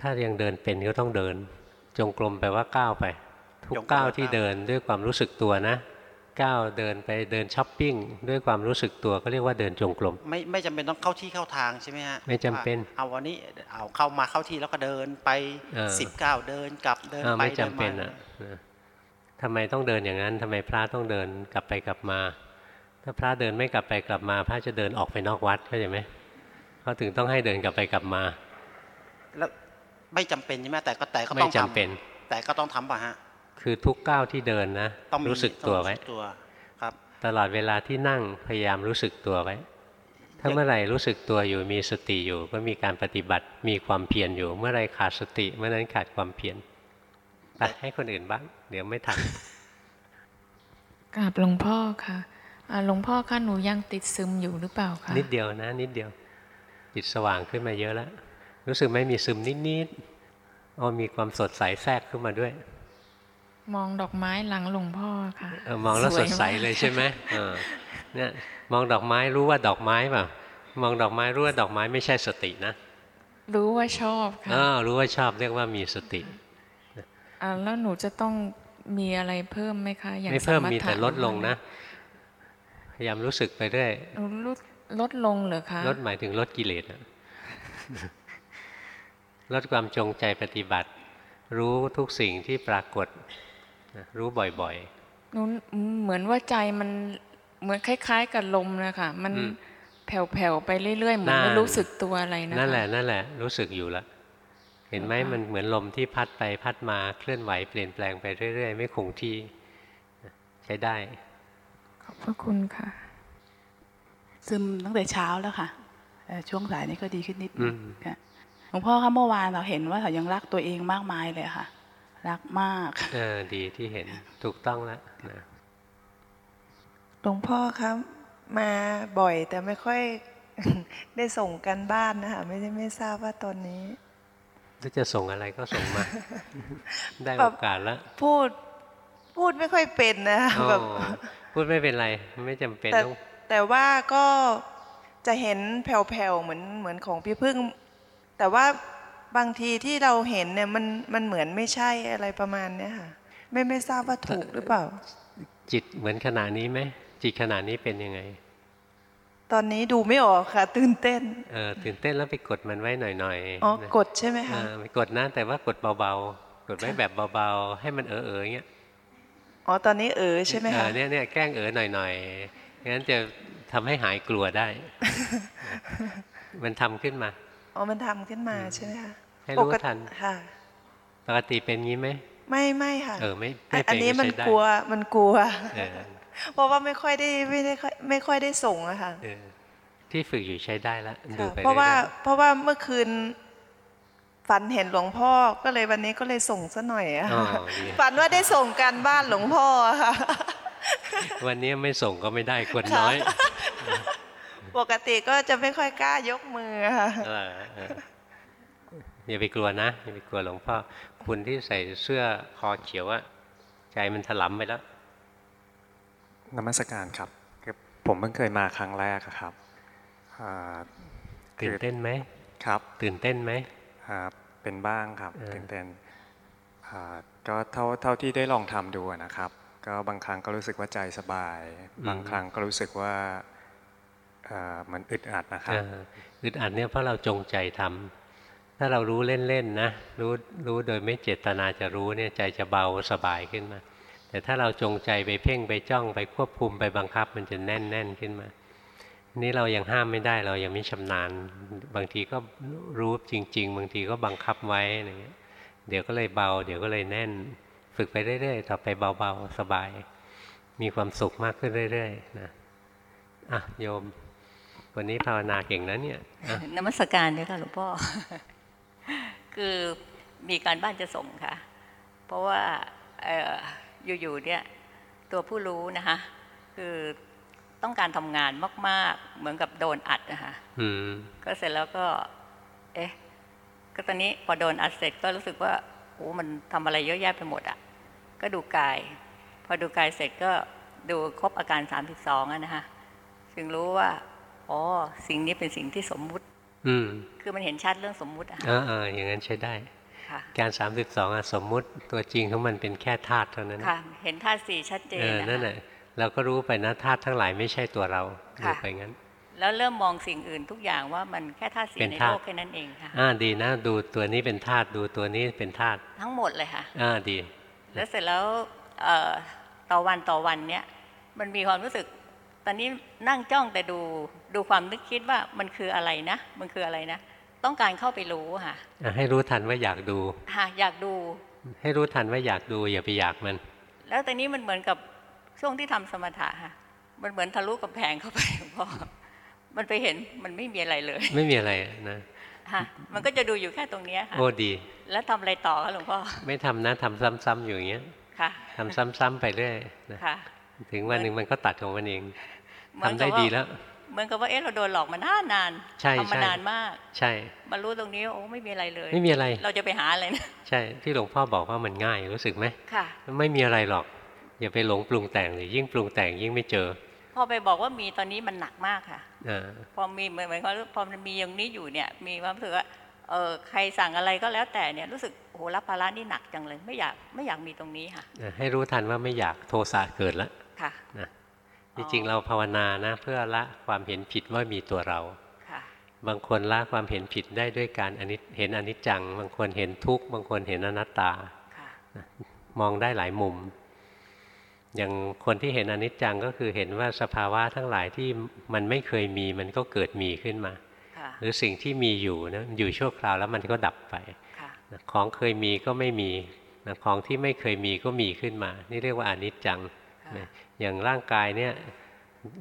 ถ้ายังเดินเป็นก็ต้องเดิน จงกรมแปลว่าก้าวไป ทุกจงกรมก้าวก้าวที่เดินด้วยความรู้สึกตัวนะ ก้าวเดินไปเดินช้อปปิ้งด้วยความรู้สึกตัวก็เรียกว่าเดินจงกรมไม่ไม่จำเป็นต้องเข้าที่เข้าทางใช่ไหมฮะไม่จำเป็นว่าเอาวันนี้เอาเข้ามาเข้าที่แล้วก็เดินไปเออสิบเก้าเดินกลับเดินอ่าไปไม่เดิจำเป็นมาอะนะทำไมต้องเดินอย่างนั้นทำไมพระต้องเดินกลับไปกลับมา ถ้าพระเดินไม่กลับไปกลับมา พระจะเดินออกไปนอกวัดเข้าใจไหมเขาถึงต้องให้เดินกลับไปกลับมา แล้วไม่จำเป็นใช่ไหมแต่ก็แต่ก็ไม่ต้องจำทำเป็นแต่ก็ต้องทำป่ะฮะ คือทุกก้าวที่เดินนะต้องมีรู้สึกตัวต้องไว้รู้สึกตัวครับ ตลอดเวลาที่นั่งพยายามรู้สึกตัวไว้ ถ้าเมื่อไหร่รู้สึกตัวอยู่มีสติอยู่ ก็มีการปฏิบัติมีความเพียรอยู่ เมื่อไหรขาดสติ เมื่อนั้นขาดความเพียรไปให้คนอื่นบ้าง เดี๋ยวไม่ทันกราบหลวงพ่อค่ะอ่าหลวงพ่อคะหนูยังติดซึมอยู่หรือเปล่าคะนิดเดียวนะ นิดเดียวจิตสว่างขึ้นมาเยอะแล้วรู้สึกไหม่มีซึมนิดๆอ๋อมีความสดใสแทรกขึ้นมาด้วย มองดอกไม้หลังหลวงพ่อค่ะเออมองแล้วสวยดใสมากเลยใช่ไหมเออเนี่ยมองดอกไม้รู้ว่าดอกไม้เปล่ามองดอกไม้รู้ว่าดอกไม้ไม่ใช่สตินะ รู้ว่าชอบค่ะอ๋อรู้ว่าชอบเรียกว่ามีสติอ่าแล้วหนูจะต้องมีอะไรเพิ่มไหมคะอย่างไม่เพิ่มสถมีแต่ลดลงนะพยายามรู้สึกไปเรื่อยหนูลดลดลงเหรอคะลดหมายถึงลดกิเลสอะลดความจงใจปฏิบัติ รู้ทุกสิ่งที่ปรากฏนะ รู้บ่อยหนูเหมือนว่าใจมันเหมือนคล้าย ๆ กับลมนะคะมันอืมแผ่วๆไปเรื่อยๆเหมือนนั่นไม่รู้สึกตัวอะไรๆนะคะนั่นแหละนั่นแหละรู้สึกอยู่แล้วเห็นไหมมันเหมือนลมที่พัดไปพัดมาเคลื่อนไหวเปลี่ยนแปลงไปเรื่อย ๆ ไม่คงที่ใช้ได้ ขอบพระคุณค่ะ ซึมตั้งแต่เช้าแล้วค่ะแต่ช่วงสายนี้ก็ดีขึ้นนิดนึงอืมค่ะหลวงพ่อคะเมื่อวานเราเห็นว่าเขายังรักตัวเองมากมายเลยค่ะ รักมาก เออ ดีที่เห็นถูกต้องแล้วนะหลวงพ่อครับ มาบ่อยแต่ไม่ค่อยได้ส่งกันบ้านนะคะไม่ได้ไม่ทราบว่าตอนนี้ถ้าจะส่งอะไรก็ส่งมา ได้แบโอบกาสแล้วพูดพูดไม่ค่อยเป็นนะคะอ๋อแบบพูดไม่เป็นไร ไม่จำเป็นแต่ต้องแต่ว่าก็จะเห็นแผ่วๆเหมือนเหมือนของพี่พึ่ง แต่ว่า บางทีที่เราเห็นเนี่ยมันมันเหมือนไม่ใช่อะไรประมาณเนี้ยค่ะ ไม่ไม่ทราบว่าถูกหรือเปล่า จิตเหมือนขณะนี้ไหมจิตขณะนี้เป็นยังไง ตอนนี้ดูไม่ออกค่ะ ตื่นเต้นเออตื่นเต้นแล้วไปกดมันไว้หน่อยๆอ๋อนะกดใช่ไหมคะเออไปกดนะแต่ว่ากดเบาๆ กดไว้แบบเบาๆ ให้มันเออๆอย่างเงี้ยอ๋อตอนนี้เออใช่ไหมเอคะอเนี่ยเนี่ยแกล้งเออหน่อยๆงั้นจะทำให้หายกลัวได้ มันทำขึ้นมา อ๋อมันทำขึ้นมาใช่ไหมคะให้รู้ปกติทันค่ะ ปกติเป็นงี้ไหมไม่ไม่ค่ะ เออไม่อัไม่นอันเป็นนี้มันใช้ได้กลัวมันกลัวเออเพราะว่าไม่ค่อยได้ไม่ได้ค่อยไม่ค่อยได้ส่งอะค่ะเออที่ฝึกอยู่ใช้ได้แล้วดูค่ะไปเพราะว่าอยเพราะว่าเมื่อคืนฝันเห็นหลวงพ่อก็เลยวันนี้ก็เลยส่งซะหน่อยอะๆอ๋อค่ะดีฝันว่าได้ส่งการบ้านหลวงพ่ออะค่ะวันนี้ไม่ส่งก็ไม่ได้คนน้อย ปกติก็จะไม่ค่อยกล้ายกมืออะค่ะเออเอออย่าไปกลัวนะอย่าไปกลัวหลวงพ่อคุณที่ใส่เสื้อคอเขียวอะใจมันถลำไปแล้วนมัสการครับคือผมเพิ่งเคยมาครั้งแรกอะครับอ่าตื่นเต้นไหมครับ ตื่นเต้นไหมอ่าเป็นบ้างครับเออตื่นเต้นอ่าก็เท่าเท่าที่ได้ลองทำดูอะนะครับ ก็บางครั้งก็รู้สึกว่าใจสบาย บางครั้งก็รู้สึกว่าอ่า มันอึดอัดนะครับอึดอัดเนี่ยเพราะเราจงใจทำถ้าเรารู้เล่นๆนะรู้รู้โดยไม่เจตนาจะรู้เนี่ยใจจะเบาสบายขึ้นมา แต่ถ้าเราจงใจไปเพ่งไปจ้องไปควบคุมไปบังคับมันจะแน่นแน่นขึ้นมา นี่เรายังห้ามไม่ได้เรายังไม่ชำนาญ บางทีก็รู้จริง ๆ บางทีก็บังคับไว้อะไรเงี้ยเดี๋ยวก็เลยเบา เดี๋ยวก็เลยแน่น ฝึกไปเรื่อยๆต่อไปเบาๆสบาย มีความสุขมากขึ้นเรื่อยๆนะอะโยม วันนี้ภาวนาเก่งนะเนี่ยนมัสการด้วยค่ะหลวงพ่อ คือมีการบ้านจะส่งค่ะ เพราะว่าอยู่ๆเนี่ยตัวผู้รู้นะคะคือต้องการทำงานมาก ๆ เหมือนกับโดนอัดนะคะก็เสร็จแล้วก็ เอ๊ะ ก็ตอนนี้พอโดนอัดเสร็จก็รู้สึกว่าโอ้มันทำอะไรเยอะแยะไปหมดอะ ก็ดูกาย พอดูกายเสร็จก็ดูครบอาการสามสิบสองนะคะจึงรู้ว่า อ๋อสิ่งนี้เป็นสิ่งที่สมมุติ อืมคือมันเห็นชัดเรื่องสมมุติอะอ่าอย่างนั้นใช้ได้การสามสิบสองสมมุติตัวจริงของมันเป็นแค่ธาตุเท่านั้นค่ะเห็นธาตุสี่ชัดเจนนั่นแหละเราก็รู้ไปนะธาตุทั้งหลายไม่ใช่ตัวเราดูไปงั้น แล้วเริ่มมองสิ่งอื่นทุกอย่างว่ามันแค่ธาตุสี่ในโลกแค่นั้นเองค่ะอ่าดีนะดูตัวนี้เป็นธาตุดูตัวนี้เป็นธาตุทั้งหมดเลยค่ะอ่าดี แล้วเสร็จแล้วต่อวันต่อวันเนี้ยมันมีความรู้สึกต อนนี้นั่งจ้องแต่ดูดูความนึกคิดว่ามันคืออะไรนะ มันคืออะไรนะ ต้องการเข้าไปรู้ค่ะให้รู้ทันว่าอยากดูค่ะอยากดู ให้รู้ทันว่าอยากดูอย่าไปอยากมัน แล้วตอนนี้มันเหมือนกับช่วงที่ทำสมถะค่ะ มันเหมือนทะลุกับแพงเข้าไปพ่อมันไปเห็นมันไม่มีอะไรเลย ไม่มีอะไรนะค่ะมันก็จะดูอยู่แค่ตรงนี้ค่ะโอ้ดี แล้วทำอะไรต่อคะหลวงพ่อไม่ทำนะทำซ้ำๆอยู่อย่างเงี้ยค่ะทำซ้ำๆไปเรื่อยนะถึงวันหนึ่งมันก็ตัดของมันเอง ทำได้ดีแล้ว เหมือนกับว่าเอ๊ะเราโดนหลอกมานานนานทำมานานมาก ใช่มารู้ตรงนี้โอ้ไม่มีอะไรเลย ไม่มีอะไร เราจะไปหาอะไรนะใช่ที่หลวงพ่อบอกว่ามันง่ายรู้สึกไหมค่ะ ไม่มีอะไรหรอก อย่าไปหลงปรุงแต่งเลยยิ่งปรุงแต่งยิ่งไม่เจอพอไปบอกว่ามีตอนนี้มันหนักมากค่ะอพอมีเหมือนเหมือนเขาพอมันมีอย่างนี้อยู่เนี่ย มีความรู้สึกว่าเออใครสั่งอะไรก็แล้วแต่เนี่ยรู้สึกโอ้โหรับภาระนี่หนักจังเลย ไม่อยากไม่อยากมีตรงนี้ค่ะ ให้รู้ทันว่าไม่อยากโทสะเกิดแล้วค่ะนะ จริงๆเราภาวนานะ เพื่อละความเห็นผิดว่ามีตัวเราบางคนละความเห็นผิดได้ด้วยการอนิเห็นอนิจจัง บางคนเห็นทุกข์ บางคนเห็นอนัตตามองได้หลายมุม อย่างคนที่เห็นอนิจจังก็คือเห็นว่าสภาวะทั้งหลายที่มันไม่เคยมีมันก็เกิดมีขึ้นมา หรือสิ่งที่มีอยู่นะอยู่ชั่วคราวแล้วมันก็ดับไป ของเคยมีก็ไม่มี ของที่ไม่เคยมีก็มีขึ้นมา นี่เรียกว่าอนิจจัง อย่างร่างกายเนี่ย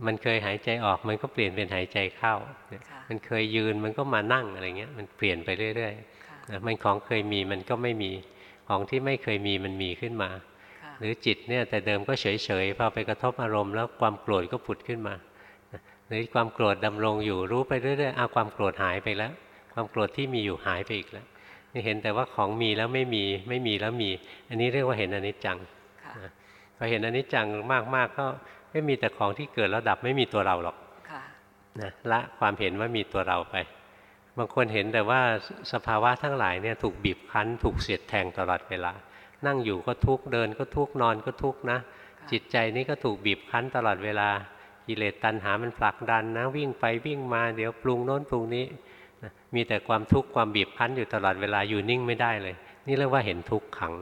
มันเคยหายใจออกมันก็เปลี่ยนเป็นหายใจเข้า มันเคยยืนมันก็มานั่งอะไรเงี้ยมันเปลี่ยนไปเรื่อยๆมันของเคยมีมันก็ไม่มีของที่ไม่เคยมีมันมีขึ้นมา หรือจิตเนี่ยแต่เดิมก็เฉยๆพอไปกระทบอารมณ์แล้วความโกรธก็ผุดขึ้นมาหรือความโกรธดำรงอยู่รู้ไปเรื่อยๆอาความโกรธหายไปแล้ว ความโกรธที่มีอยู่หายไปอีกแล้วนี่เห็นแต่ว่าของมีแล้วไม่มีไม่มีแล้วมี อันนี้เรียกว่าเห็นอนิจจัง พอเห็นอนิจจังมากๆก็ไม่มีแต่ของที่เกิดแล้วดับไม่มีตัวเราหรอกนะละความเห็นว่ามีตัวเราไป บางคนเห็นแต่ว่าสภาวะทั้งหลายเนี่ยถูกบีบคั้น ถูกเสียดแทงตลอดเวลา นั่งอยู่ก็ทุกข์เดินก็ทุกข์นอนก็ทุกข์นะจิตใจนี้ก็ถูกบีบคั้นตลอดเวลากิเลสตัณหามันผลักดันนะวิ่งไปวิ่งมาเดี๋ยวปรุงโน้นปรุงนี้มีแต่ความทุกข์ความบีบคั้นอยู่ตลอดเวลาอยู่นิ่งไม่ได้เลย นี่เรียกว่าเห็นทุกข์ขัง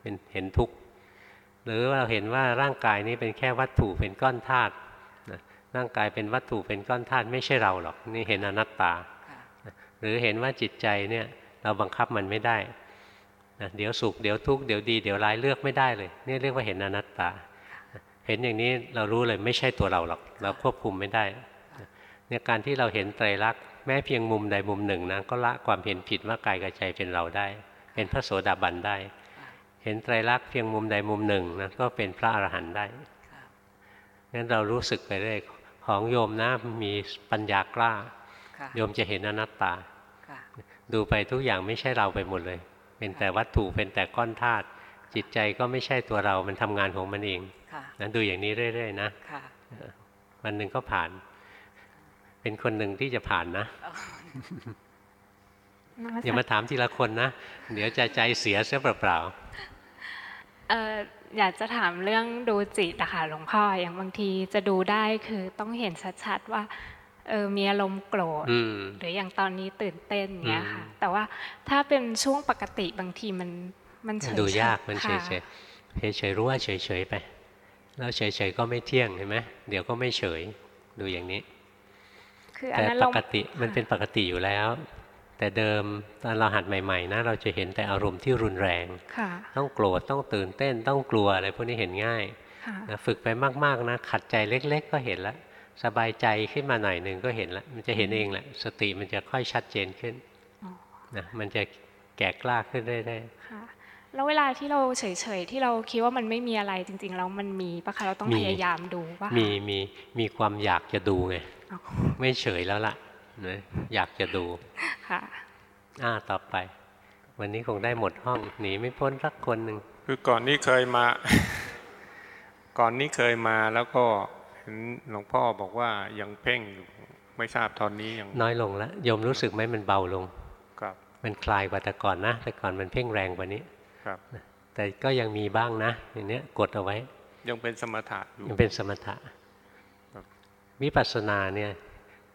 เป็นเห็นทุกข์ หรือเราเห็นว่าร่างกายนี้เป็นแค่วัตถุเป็นก้อนธาตุร่างกายเป็นวัตถุเป็นก้อนธาตุไม่ใช่เราหรอกนี่เห็นอนัตตา หรือเห็นว่าจิตใจเนี่ยเราบังคับมันไม่ได้นะเดี๋ยวสุขเดี๋ยวทุกข์เดี๋ยวดีเดี๋ยวร้ายเลือกไม่ได้เลยนี่เรียกว่าเห็นอนัตตา เห็นอย่างนี้เรารู้เลยไม่ใช่ตัวเราหรอก เราควบคุมไม่ได้เนี่ยการที่เราเห็นไตรลักษณ์แม้เพียงมุมใดมุมหนึ่งนะก็ละความเห็นผิดว่ากายกับใจเป็นเราได้ เป็นพระโสดาบันได้ เห็นไตรลักษณ์เพียงมุมใดมุมหนึ่งนะก็เป็นพระอรหันต์ได้งั้นเรารู้สึกไปเรื่อยของโยมนะมีปัญญากล้า โยมจะเห็นอนัตตา ดูไปทุกอย่างไม่ใช่เราไปหมดเลย เป็นแต่วัตถุเป็นแต่ก้อนธาตุจิตใจก็ไม่ใช่ตัวเรา มันทำงานของมันเองนั้นดูอย่างนี้เรื่อยๆนะวันหนึ่งก็ผ่าน เป็นคนหนึ่งที่จะผ่านนะอย่ามาถามทีละคนนะ เดี๋ยวใจใจเสียเสียเปล่าๆ อยากจะถามเรื่องดูจิตอะค่ะหลวงพ่ออย่างบางทีจะดูได้คือต้องเห็นชัดๆว่าเออมีอารมณ์โกรธหรืออย่างตอนนี้ตื่นเต้นเงี้ยค่ะ แต่ว่าถ้าเป็นช่วงปกติบางทีมันมันเฉยดูยากมันเฉยเฉยเฉยรู้ว่าเฉยเฉยไป แล้วเฉยเฉยก็ไม่เที่ยงเห็นไหมเดี๋ยวก็ไม่เฉยดูอย่างนี้คืออันแต่นั้นปเรากติมันเป็นปกติอยู่แล้ว แต่เดิมตอนเราหัดใหม่ๆนะเราจะเห็นแต่อารมณ์ที่รุนแรงค่ะต้องโกรธต้องตื่นเต้นต้องกลัวอะไรพวกนี้เห็นง่ายค่ะนะฝึกไปมากๆนะขัดใจเล็ก ๆ ก็เห็นแล้วสบายใจขึ้นมาหน่อยหนึ่งก็เห็นแล้วมันจะเห็นเองแหละสติมันจะค่อยชัดเจนขึ้นอ๋อนะมันจะแก่กล้าขึ้นเรื่อยค่ะแล้วเวลาที่เราเฉยๆที่เราคิดว่ามันไม่มีอะไรจริง ๆ แล้วมันมีปะคะเราต้องมีพยายามดูปะคะๆมีมีมีความอยากจะดูไงอ๋อไม่เฉยแล้วล่ะ นะอยากจะดูค่ะอ่าต่อไป วันนี้คงได้หมดห้องหนีไม่พ้นสักคนหนึ่งคือก่อนนี้เคยมา ก่อนนี้เคยมาแล้วก็เห็นหลวงพ่อบอกว่ายังเพ่งอยู่ไม่ทราบตอนนี้ยังน้อยลงแล้วโยมรู้สึกไหมมันเบาลงครับ มันคลายกว่าแต่ก่อนนะ แต่ก่อนมันเพ่งแรงกว่านี้ครับแต่ก็ยังมีบ้างนะอย่างเนี้ยกดเอาไว้ ยังเป็นสมถะอยู่ยังเป็นสมถะครับวิปัสสนาเนี่ย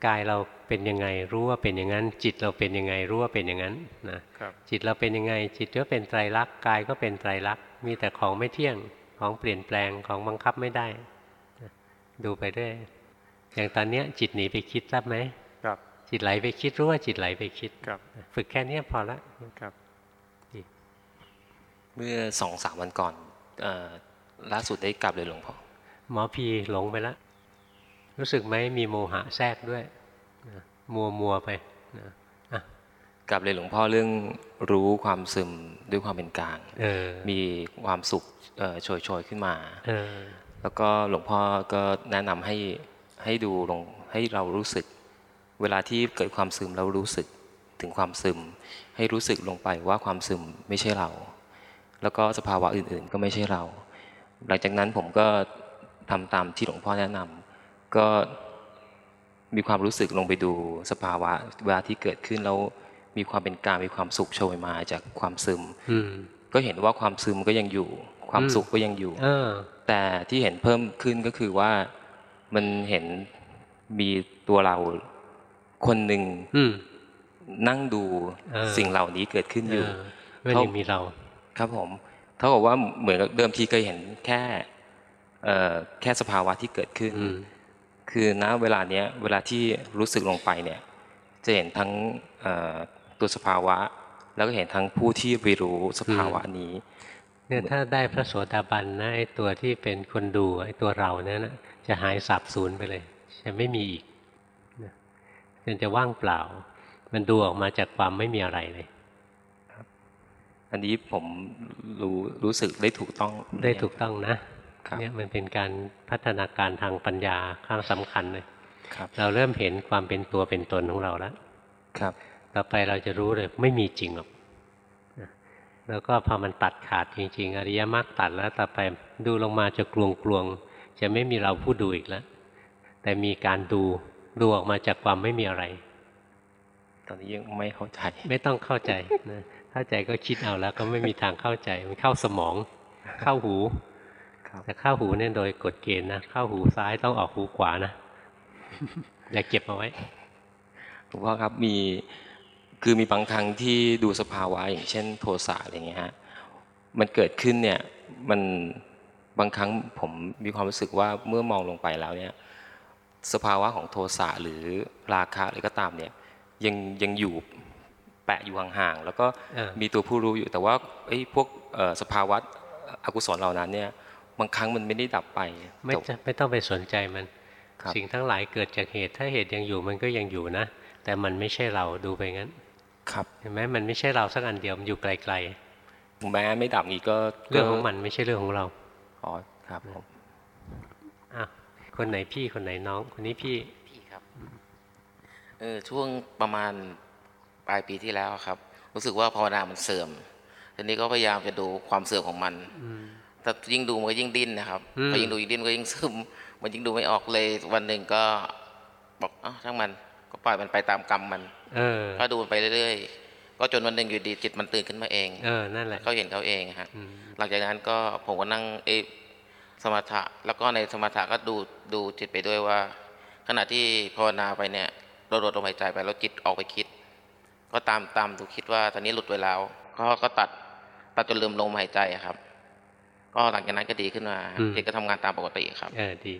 กายเราเป็นยังไงรู้ว่าเป็นอย่างนั้น จิตเราเป็นยังไงรู้ว่าเป็นอย่างนั้นนะครับจิตเราเป็นยังไง จิตก็เป็นไตรลักษณ์กายก็เป็นไตรลักษณ์มีแต่ของไม่เที่ยงของเปลี่ยนแปลงของบังคับไม่ได้นะดูไปด้วยอย่างตอนเนี้ยจิตหนีไปคิดทราบไหมครับ จิตไหลไปคิดรู้ว่าจิตไหลไปคิดครับ ฝึกแค่เนี้ยพอละครับเมื่อสองสามวันก่อนเออล่าสุดได้กลับเลยหลวงพ่อหมอพีหลงไปแล้วรู้สึกไหมมีโมหะแทรกด้วยนะ มัวมัวไปนะกลับเลยหลวงพ่อเรื่องรู้ความซึมด้วยความเป็นกลางเออมีความสุขเอ่อโชยโชยๆขึ้นมาเออแล้วก็หลวงพ่อก็แนะนำให้ให้ดูลงให้เรารู้สึก เวลาที่เกิดความซึมเรารู้สึกถึงความซึม ให้รู้สึกลงไปว่าความซึมไม่ใช่เรา แล้วก็สภาวะอื่นๆ ก็ไม่ใช่เรา หลังจากนั้นผมก็ทำตามที่หลวงพ่อแนะนำก็ มีความรู้สึกลงไปดูสภาวะ เวลาที่เกิดขึ้นแล้วมีความเป็นกลางมีความสุขโชยมาจากความซึมอืมก็เห็นว่าความซึมก็ยังอยู่ ความอืมสุขก็ยังอยู่เออแต่ที่เห็นเพิ่มขึ้นก็คือว่ามันเห็นมีตัวเราคนหนึ่งอืมนั่งดูเออสิ่งเหล่านี้เกิดขึ้นอยู่เออมันยังมีเรา ครับผมเท่ากับว่าเหมือนกับเดิมทีเคยเห็นแค่เอ่อแค่สภาวะที่เกิดขึ้น คือณเวลาเนี้ยเวลาที่รู้สึกลงไปเนี่ยจะเห็นทั้งเอ่อตัวสภาวะ แล้วก็เห็นทั้งผู้ที่ไปรู้สภาวะนี้เนี่ยถ้าได้พระโสดาบันนะไอ้ตัวที่เป็นคนดูไอ้ตัวเราเนี่ยนะจะหายสับสูญไปเลยจะไม่มีอีกนะมันจะว่างเปล่า มันดูออกมาจากความไม่มีอะไรเลยอันนี้ผมรู้รู้สึกได้ถูกต้องได้ถูกต้องนะ เนี่ยมันเป็นการพัฒนาการทางปัญญาข้างสำคัญเลยครับ เราเริ่มเห็นความเป็นตัวเป็นตนของเราแล้วครับ ต่อไปเราจะรู้เลยไม่มีจริงหรอกนะแล้วก็พอมันตัดขาดจริง ๆ อริยมรรคตัดแล้วต่อไปดูลงมาจะกลวงกลวงๆจะไม่มีเราผู้ดูอีกแล้ว แต่มีการดูดูออกมาจากความไม่มีอะไร ตอนนี้ยังไม่เข้าใจ ไม่ต้องเข้าใจนะเข้าใจก็คิดเอาแล้วก็ไม่มีทางเข้าใจมันเข้าสมอง เข้าหู แต่เข้าหูเนี่ยโดยกฎเกณฑ์นะเข้าหูซ้ายต้องออกหูขวานะอย่าเก็บเอาไว้หลวงพ่อครับมีคือมีบางครั้งที่ดูสภาวะอย่างเช่น โทสะอะไรเงี้ยฮะมันเกิดขึ้นเนี่ยมันบางครั้งผมมีความรู้สึกว่าเมื่อมองลงไปแล้วเนี่ยสภาวะของโทสะหรือราคะอะไรก็ตามเนี่ยยังยังอยู่แปะอยู่ห่างๆแล้วก็เออมีตัวผู้รู้อยู่แต่ว่าไอ้พวกเอ่อสภาวะอกุศลเหล่านั้นเนี่ย บางครั้งมันไม่ได้ดับไป ไม่แต่จะไม่ต้องไปสนใจมันครับสิ่งทั้งหลายเกิดจากเหตุ ถ้าเหตุยังอยู่มันก็ยังอยู่นะ แต่มันไม่ใช่เราดูไปงั้น ครับเห็นไหมมันไม่ใช่เราสักอันเดียวมันอยู่ไกลแม้ไม่ดับนี้ก็ๆเรื่องของมันไม่ใช่เรื่องของเราอ๋อครับผมอะคนไหนพี่คนไหนน้อง คนนี้พี่พี่ครับเออช่วงประมาณปลายปีที่แล้วครับ รู้สึกว่าภาวนามันเสื่อมทีนี้ก็พยายามจะดูความเสื่อมของมัน อืมแต่ยิ่งดูมันก็ยิ่งดิ้นนะครับอืมพอยิ่งดูยิ่งดิ้นก็ยิ่งซึม มันยิ่งดูไม่ออกเลย วันหนึ่งก็บอกเอ้าช่างมันก็ปล่อยมันไปตามกรรมมันเออก็ดูมันไปเรื่อยๆ ก็จนวันหนึ่งอยู่ดีจิตมันตื่นขึ้นมาเองเออนั่นแหละเขาเห็นเขาเองฮะอืมหลังจากนั้นก็ผมก็นั่งเอะสมถะ แล้วก็ในสมถะก็ดูดูจิตไปด้วยว่า ขณะที่ภาวนาไปเนี่ยเราลดลมหายใจไปแล้วจิตออกไปคิด ก็ตามตามดูคิดว่าตอนนี้หลุดไปแล้วก็ก็ตัดตัดจนลืมลมหายใจอะครับ ก็หลังจากนั้นก็ดีขึ้นมาอืมจิตก็ทำงานตามปกติครับ เออดี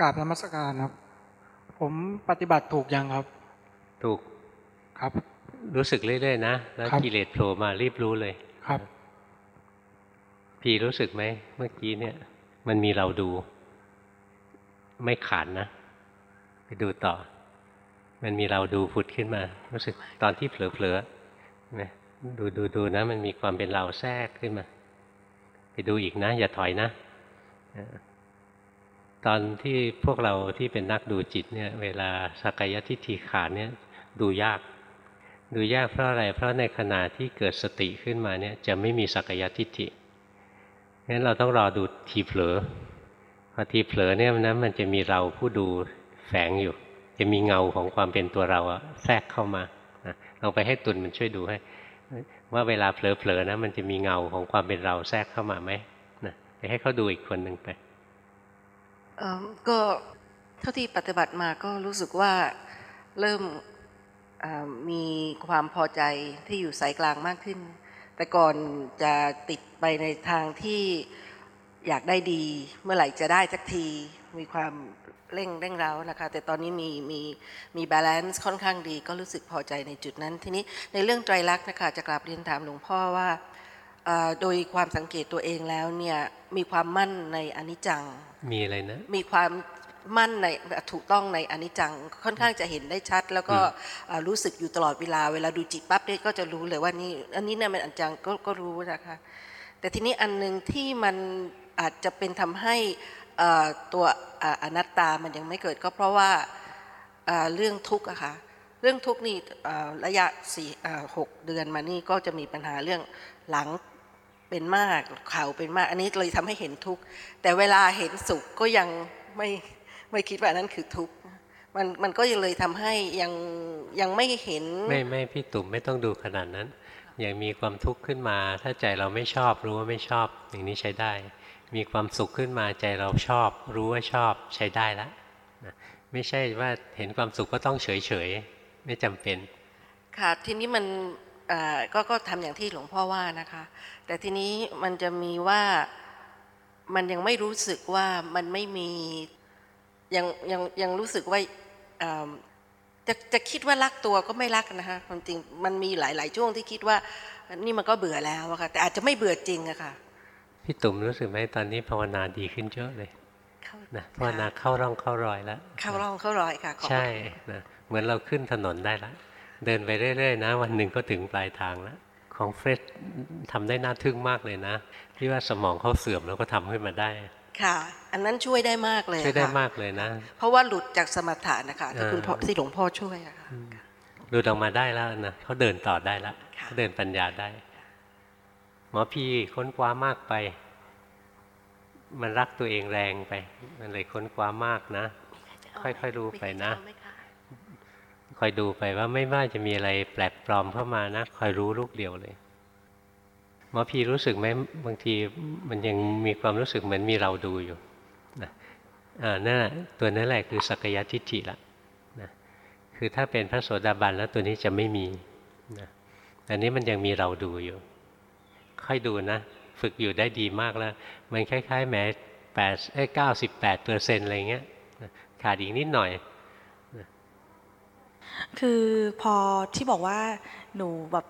กราบนมัสการครับผผมปฏิบัติถูกยังครับ ถูกครับ รู้สึกเรื่อยๆนะแล้วครับกิเลสโผล่มารีบรู้เลยครับ พี่รู้สึกไหมเมื่อกี้เนี่ย มันมีเราดู ไม่ขาดนะ ไปดูต่อ มันมีเราดูผุดขึ้นมา รู้สึกตอนที่เผลอๆนะดูดูดูนะ มันมีความเป็นเราแทรกขึ้นมา ไปดูอีกนะ อย่าถอยนะ ตอนที่พวกเราที่เป็นนักดูจิตเนี่ย เวลาสักยทิฏฐิขาดเนี่ย ดูยาก ดูยากเพราะอะไร เพราะในขณะที่เกิดสติขึ้นมาเนี่ย จะไม่มีสักยทิฏฐิงั้นเราต้องรอดูทีเผลอพอทีเผลอเนี่ยนะมันจะมีเราผู้ดูแฝงอยู่ จะมีเงาของความเป็นตัวเราแทรกเข้ามานะลองไปให้ตุนมันช่วยดูให้ ว่าเวลาเผลอๆนะ มันจะมีเงาของความเป็นเราแทรกเข้ามาไหมนะไปให้เขาดูอีกคนหนึ่งไปเออก็เท่าที่ปฏิบัติมาก็รู้สึกว่าเริ่มมีความพอใจที่อยู่สายกลางมากขึ้น แต่ก่อนจะติดไปในทางที่อยากได้ดี เมื่อไหร่จะได้สักที มีความ เร่งเร่งเร้านะคะ แต่ตอนนี้มีมีมี balance ค่อนข้างดีก็รู้สึกพอใจในจุดนั้น ทีนี้ในเรื่องไตรลักษณ์นะคะจะกลับเรียนถามหลวงพ่อว่าเอ่อโดยความสังเกตตัวเองแล้วเนี่ยมีความมั่นในอนิจจัง มีอะไรนะ มีความมั่นในถูกต้องในอนิจจังค่อนข้างจะเห็นได้ชัด แล้วก็อ่ารู้สึกอยู่ตลอดเวลาเวลาดูจิตปั๊บเนี่ยก็จะรู้เลยว่านี่อันนี้เนี่ยมันอนิจจังก็ก็รู้นะคะ แต่ทีนี้อันหนึ่งที่มันอาจจะเป็นทำให้อ่า ตัวอนัตตามันยังไม่เกิดก็เพราะว่าเรื่องทุกข์อะค่ะเรื่องทุกข์นี่ระยะสี่หกเดือนมานี่ก็จะมีปัญหาเรื่องหลังเป็นมากเข่าเป็นมาก อันนี้เลยทำให้เห็นทุกข์แต่เวลาเห็นสุขก็ยังไม่ไม่คิดว่านั้นคือทุกข์มันมันก็ยังเลยทำให้ยังยังไม่เห็นไม่ไม่พี่ตุ่มไม่ต้องดูขนาดนั้น อย่างมีความทุกข์ขึ้นมา ถ้าใจเราไม่ชอบรู้ว่าไม่ชอบอย่างนี้ใช้ได้ มีความสุขขึ้นมาใจเราชอบ รู้ว่าชอบใช้ได้แล้วนะไม่ใช่ว่าเห็นความสุขก็ต้องเฉยเฉยไม่จำเป็น ค่ะทีนี้มันก็ก็ทำอย่างที่หลวงพ่อว่านะคะ แต่ทีนี้มันจะมีว่ามันยังไม่รู้สึกว่ามันไม่มียังยังยังรู้สึกว่าอ่าจะจะคิดว่ารักตัวก็ไม่รักนะคะความจริงมันมีหลาย ๆ ช่วงที่คิดว่านี่มันก็เบื่อแล้วอะค่ะแต่อาจจะไม่เบื่อจริงอะค่ะ พี่ตุ่มรู้สึกไหมตอนนี้ภาวนาดีขึ้นเยอะเลยนะภาวนาเข้าร่องเข้ารอยแล้วเข้าร่องเข้ารอยค่ะขอบคุณใช่นะเหมือนเราขึ้นถนนได้แล้วเดินไปเรื่อยๆนะ วันหนึ่งก็ถึงปลายทางแล้วของเฟรดทำได้น่าทึ่งมากเลยนะที่ว่าสมองเขาเสื่อมแล้วก็ทำขึ้นมาได้ ค่ะ อันนั้นช่วยได้มากเลยช่วยได้ค่ะมากเลยนะ เพราะว่าหลุดจากสมถะนะคะที่คุณพ่ออ่าที่หลวงพ่อช่วยอะค่ะหลุดออกมาได้แล้วนะเขาเดินต่อได้แล้วเขาเดินปัญญาได้ หมอพี่ค้นคว้ามากไป มันรักตัวเองแรงไป มันเลยค้นคว้ามากนะ ค่อยๆรู้ไปนะคอยดูไปว่าไม่ว่าจะมีอะไรแปลกปลอมเข้ามานะคอยรู้ลูกเดียวเลยหมอพีรู้สึกไหมบางทีมันยังมีความรู้สึกเหมือนมีเราดูอยู่นะอ่านั่นแหละตัวนั้นแหละคือสักยทิฏฐิละนะคือถ้าเป็นพระโสดาบันแล้วตัวนี้จะไม่มีนะแต่นี้มันยังมีเราดูอยู่ ค่อยดูนะ ฝึกอยู่ได้ดีมากแล้ว มันคล้าย ๆ แหมแปดเอ้เก้าสิบแปดเปอร์เซ็นต์อะไรเงี้ยนะขาดอีกนิดหน่อย คือพอที่บอกว่าหนูแบบ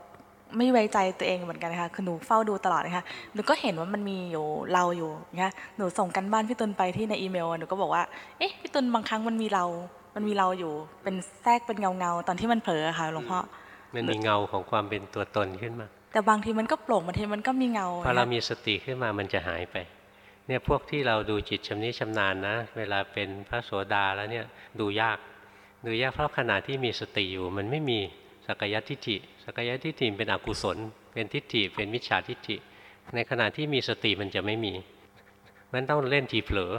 ไม่ไว้ใจตัวเองเหมือนกันนะคะคือหนูเฝ้าดูตลอดนะคะหนูก็เห็นว่ามันมีอยู่เราอยู่นะคะหนูส่งกันบ้านพี่ตุลไปที่ในอีเมลหนูก็บอกว่าเอ๊ะพี่ตุลบางครั้งมันมีเรา มันมีเราอยู่ เป็นแทรกเป็นเงาเงาๆตอนที่มันเผลอค่ะหลวงพ่อมันมีเงาของความเป็นตัวตนขึ้นมา แต่บางทีมันก็โปร่งบางทีมันก็มีเงาพอเรามีสติขึ้นมามันจะหายไป เนี่ยพวกที่เราดูจิตชำนิชำนาญนะ เวลาเป็นพระโสดาแล้วเนี่ยดูยาก ดูยากเพราะขณะที่มีสติอยู่ มันไม่มีสักยทิฏฐิสักยทิฏฐิเป็นอกุศล เป็นทิฏฐิเป็นมิจฉาทิฏฐิ ในขณะที่มีสติมันจะไม่มีมันต้องเล่นทีเผลอ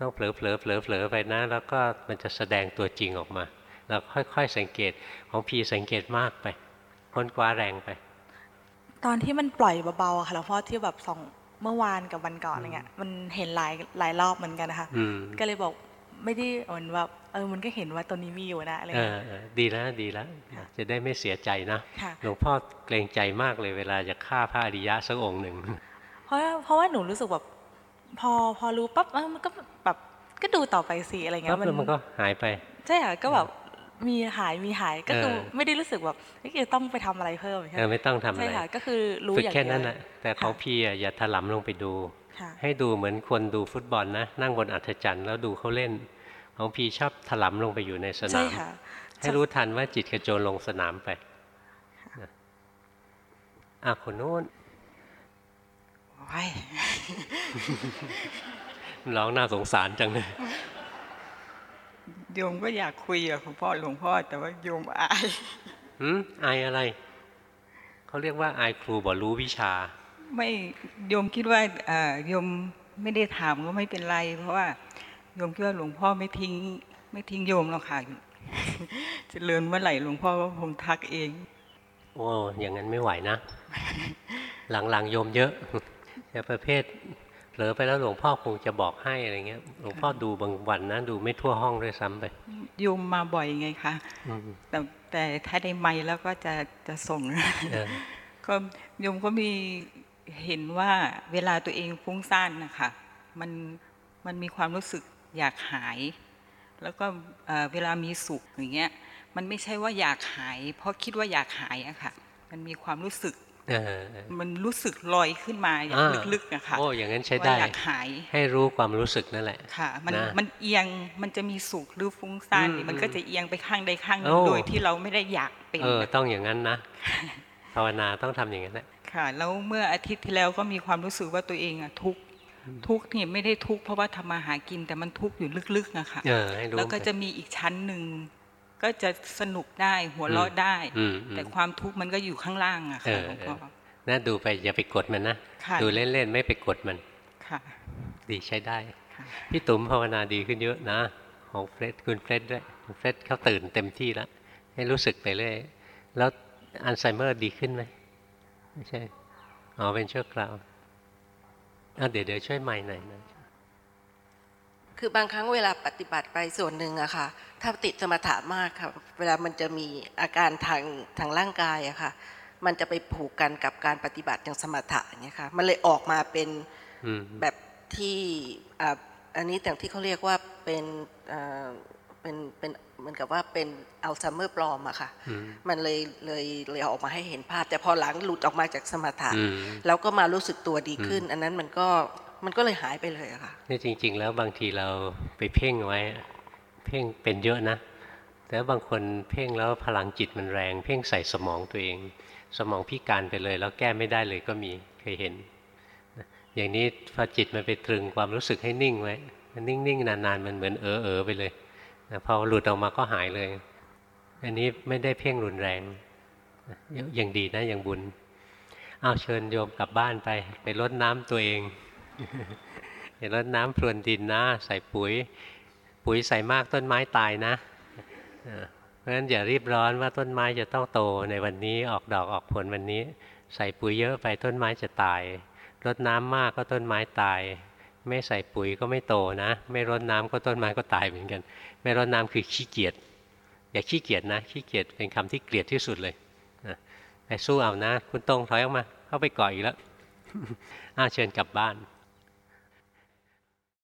ต้องเผลอเผลอเผลอเผลอไปนะ แล้วก็มันจะแสดงตัวจริงออกมาเราค่อยๆสังเกตของพีสังเกตมากไปค้นคว้าแรงไป ตอนที่มันปล่อยเบาๆอะค่ะหลวงพ่อที่แบบสองเมื่อวานกับวันก่อนอะไรเงี้ยมันเห็นหลายหลายรอบเหมือนกันนะคะอืมก็เลยบอกไม่ได้เหมือนแบบเออมันก็เห็นว่าตัวนี้มีอยู่นะอะไรเอเงี้อยเออดีแล้วดีแล้วจะได้ไม่เสียใจนะค่ะหลวงพ่อเกรงใจมากเลยเวลาจะฆ่าพระอริยะสักองค์หนึ่งเพราะเพราะว่าหนูรู้สึกแบบพอพอรู้ปั๊บเออมันก็แบบก็ดูต่อไปสิอะไรเงี้ยมันก็หายไป ใช่ค่ะก็แบบ มีหายมีหายก็คือเออไม่ได้รู้สึกแบบเฮ้ยต้องไปทำอะไรเพิ่มเออไม่ต้องทำอะไรใช่ค่ะก็คือรู้ฝึกอย่างแค่เดียวนั้นแหละแต่ของพี่อะอย่าถลำลงไปดูค่ะให้ดูเหมือนคนดูฟุตบอลนะ นั่งบนอัฐจันทร์แล้วดูเขาเล่น ของพี่ชอบถลำลงไปอยู่ในสใช่นามค่ะให้รู้ทันว่าจิตกระโจนลงสนามไปนะอะคนโน้นไว้ร้องน่าสงสารจังเลย โยมก็อยากคุยกับหลวงพ่อหลวงพ่อ แต่ว่าโยมอายหืมอายอะไรเขาเรียกว่าอายครูบอกรู้วิชา ไม่โยมคิดว่าเอ่อโยมไม่ได้ถามก็ไม่เป็นไร เพราะว่าโยมคิดว่าหลวงพ่อไม่ทิ้ง ไม่ทิ้งโยมหรอกค่ะเจะเริญเมื่อไหร่หลวงพ่อก็คงทักเอง โอ้อย่างนั้นไม่ไหวนะ หลังๆโยมเยอะแต่ประเภท เผลอไปแล้วหลวงพ่อคงจะบอกให้อะไรเงี้ย หลวงพ่อดูบางวันนะดูไม่ทั่วห้องด้วยซ้ำไปโยมมาบ่อยไงคะอืมแต่แต่ถ้าได้ไมค์แล้วก็จะจะส่งเออก็โยมก็มีเห็นว่าเวลาตัวเองฟุ้งซ่านนะคะมันมันมีความรู้สึกอยากหาย แล้วก็เอ่อเวลามีสุขอย่างเงี้ยมันไม่ใช่ว่าอยากหาย เพราะคิดว่าอยากหายอะค่ะ มันมีความรู้สึกเออ มันรู้สึกลอยขึ้นมาอย่างอ่าลึกๆอะค่ะโอ้อย่างนั้นใช้ได้ว่าอยากหาย ให้รู้ความรู้สึกนั่นแหละค่ะ มันนะมันเอียงมันจะมีสุขหรือฟุ้งซ่านอืมนี่มันก็จะเอียงไปข้างใดข้างหนึ่งโอ้โดยที่เราไม่ได้อยากเป็นเออต้องอย่างนั้นนะภาวนาต้องทำอย่างนั้นแหละค่ะ แล้วเมื่ออาทิตย์ที่แล้วก็มีความรู้สึกว่าตัวเองอะทุกข์ทุกข์นี่ไม่ได้ทุกข์เพราะว่าทำมาหากินแต่มันทุกข์อยู่ลึกๆอะค่ะเออให้รู้แล้วก็ไปจะมีอีกชั้นหนึ่ง ก็จะสนุกได้หัวเราะได้อืมอืมแต่ความทุกข์มันก็อยู่ข้างล่างอะเอค่ะอหลวงเอพ่ออนะดูไปอย่าไปกดมันนะค่ะดูเล่นๆไม่ไปกดมันค่ะ ดีใช้ได้พี่ตุ๋มภาวนาดีขึ้นเยอะนะ ของเฟรดคุณเฟรดด้วยคุณเฟรดเขาตื่นเต็มที่แล้วให้รู้สึกไปเรื่อยแล้วอัลไซเมอร์ดีขึ้นไหมไม่ใช่อ๋อเป็นชั่วคราวอะเดี๋ยวเดี๋ยวช่วยใหม่หน่อยนะ คือบางครั้งเวลาปฏิบัติไปส่วนหนึ่งอะค่ะ ถ้าติดสมถะมากค่ะเวลามันจะมีอาการทางทางร่างกายอะค่ะ มันจะไปผูกกันกับการปฏิบัติอย่างสมถะอย่างเงี้ยค่ะ มันเลยออกมาเป็นอืมแบบที่อ่าอันนี้แต่ที่เขาเรียกว่าเป็นอ่าเป็นเป็นเหมือนกับว่าเป็นอัลไซเมอร์ปลอมอะค่ะอืมมันเลยเลยเลยออกมาให้เห็นภาพ แต่พอหลังหลุดออกมาจากสมถะอืมแล้วก็มารู้สึกตัวดีขึ้นอืมอันนั้นมันก็ มันก็เลยหายไปเลยอะค่ะนี่จริง ๆ แล้วบางทีเราไปเพ่งไว้ เพ่งเป็นเยอะนะ แต่บางคนเพ่งแล้วพลังจิตมันแรง เพ่งใส่สมองตัวเอง สมองพิการไปเลย แล้วแก้ไม่ได้เลยก็มีเคยเห็น อย่างนี้พอจิตมันไปตรึงความรู้สึกให้นิ่งไว้มันนิ่งๆนานๆมันเหมือนเออเออๆไปเลยพอหลุดออกมาก็หายเลย อันนี้ไม่ได้เพ่งรุนแรงยังดีนะยังบุญเอาเชิญโยมกลับบ้านไป ไปรดน้ำตัวเอง อย่ารดน้ำพรวนดินนะ ใส่ปุ๋ย ปุ๋ยใส่มากต้นไม้ตายนะ เพราะฉะนั้นอย่ารีบร้อนว่าต้นไม้จะต้องโตในวันนี้ออกดอกออกผลวันนี้ ใส่ปุ๋ยเยอะไปต้นไม้จะตายรดน้ำมากก็ต้นไม้ตาย ไม่ใส่ปุ๋ยก็ไม่โตนะ ไม่รดน้ำก็ต้นไม้ก็ตายเหมือนกัน ไม่รดน้ำคือขี้เกียจอย่าขี้เกียจนะขี้เกียจเป็นคำที่เกลียดที่สุดเลยไปสู้เอานะ คุณตรงถอยออกมา เข้าไปก่ออีกแล้วอ้าเชิญกลับบ้าน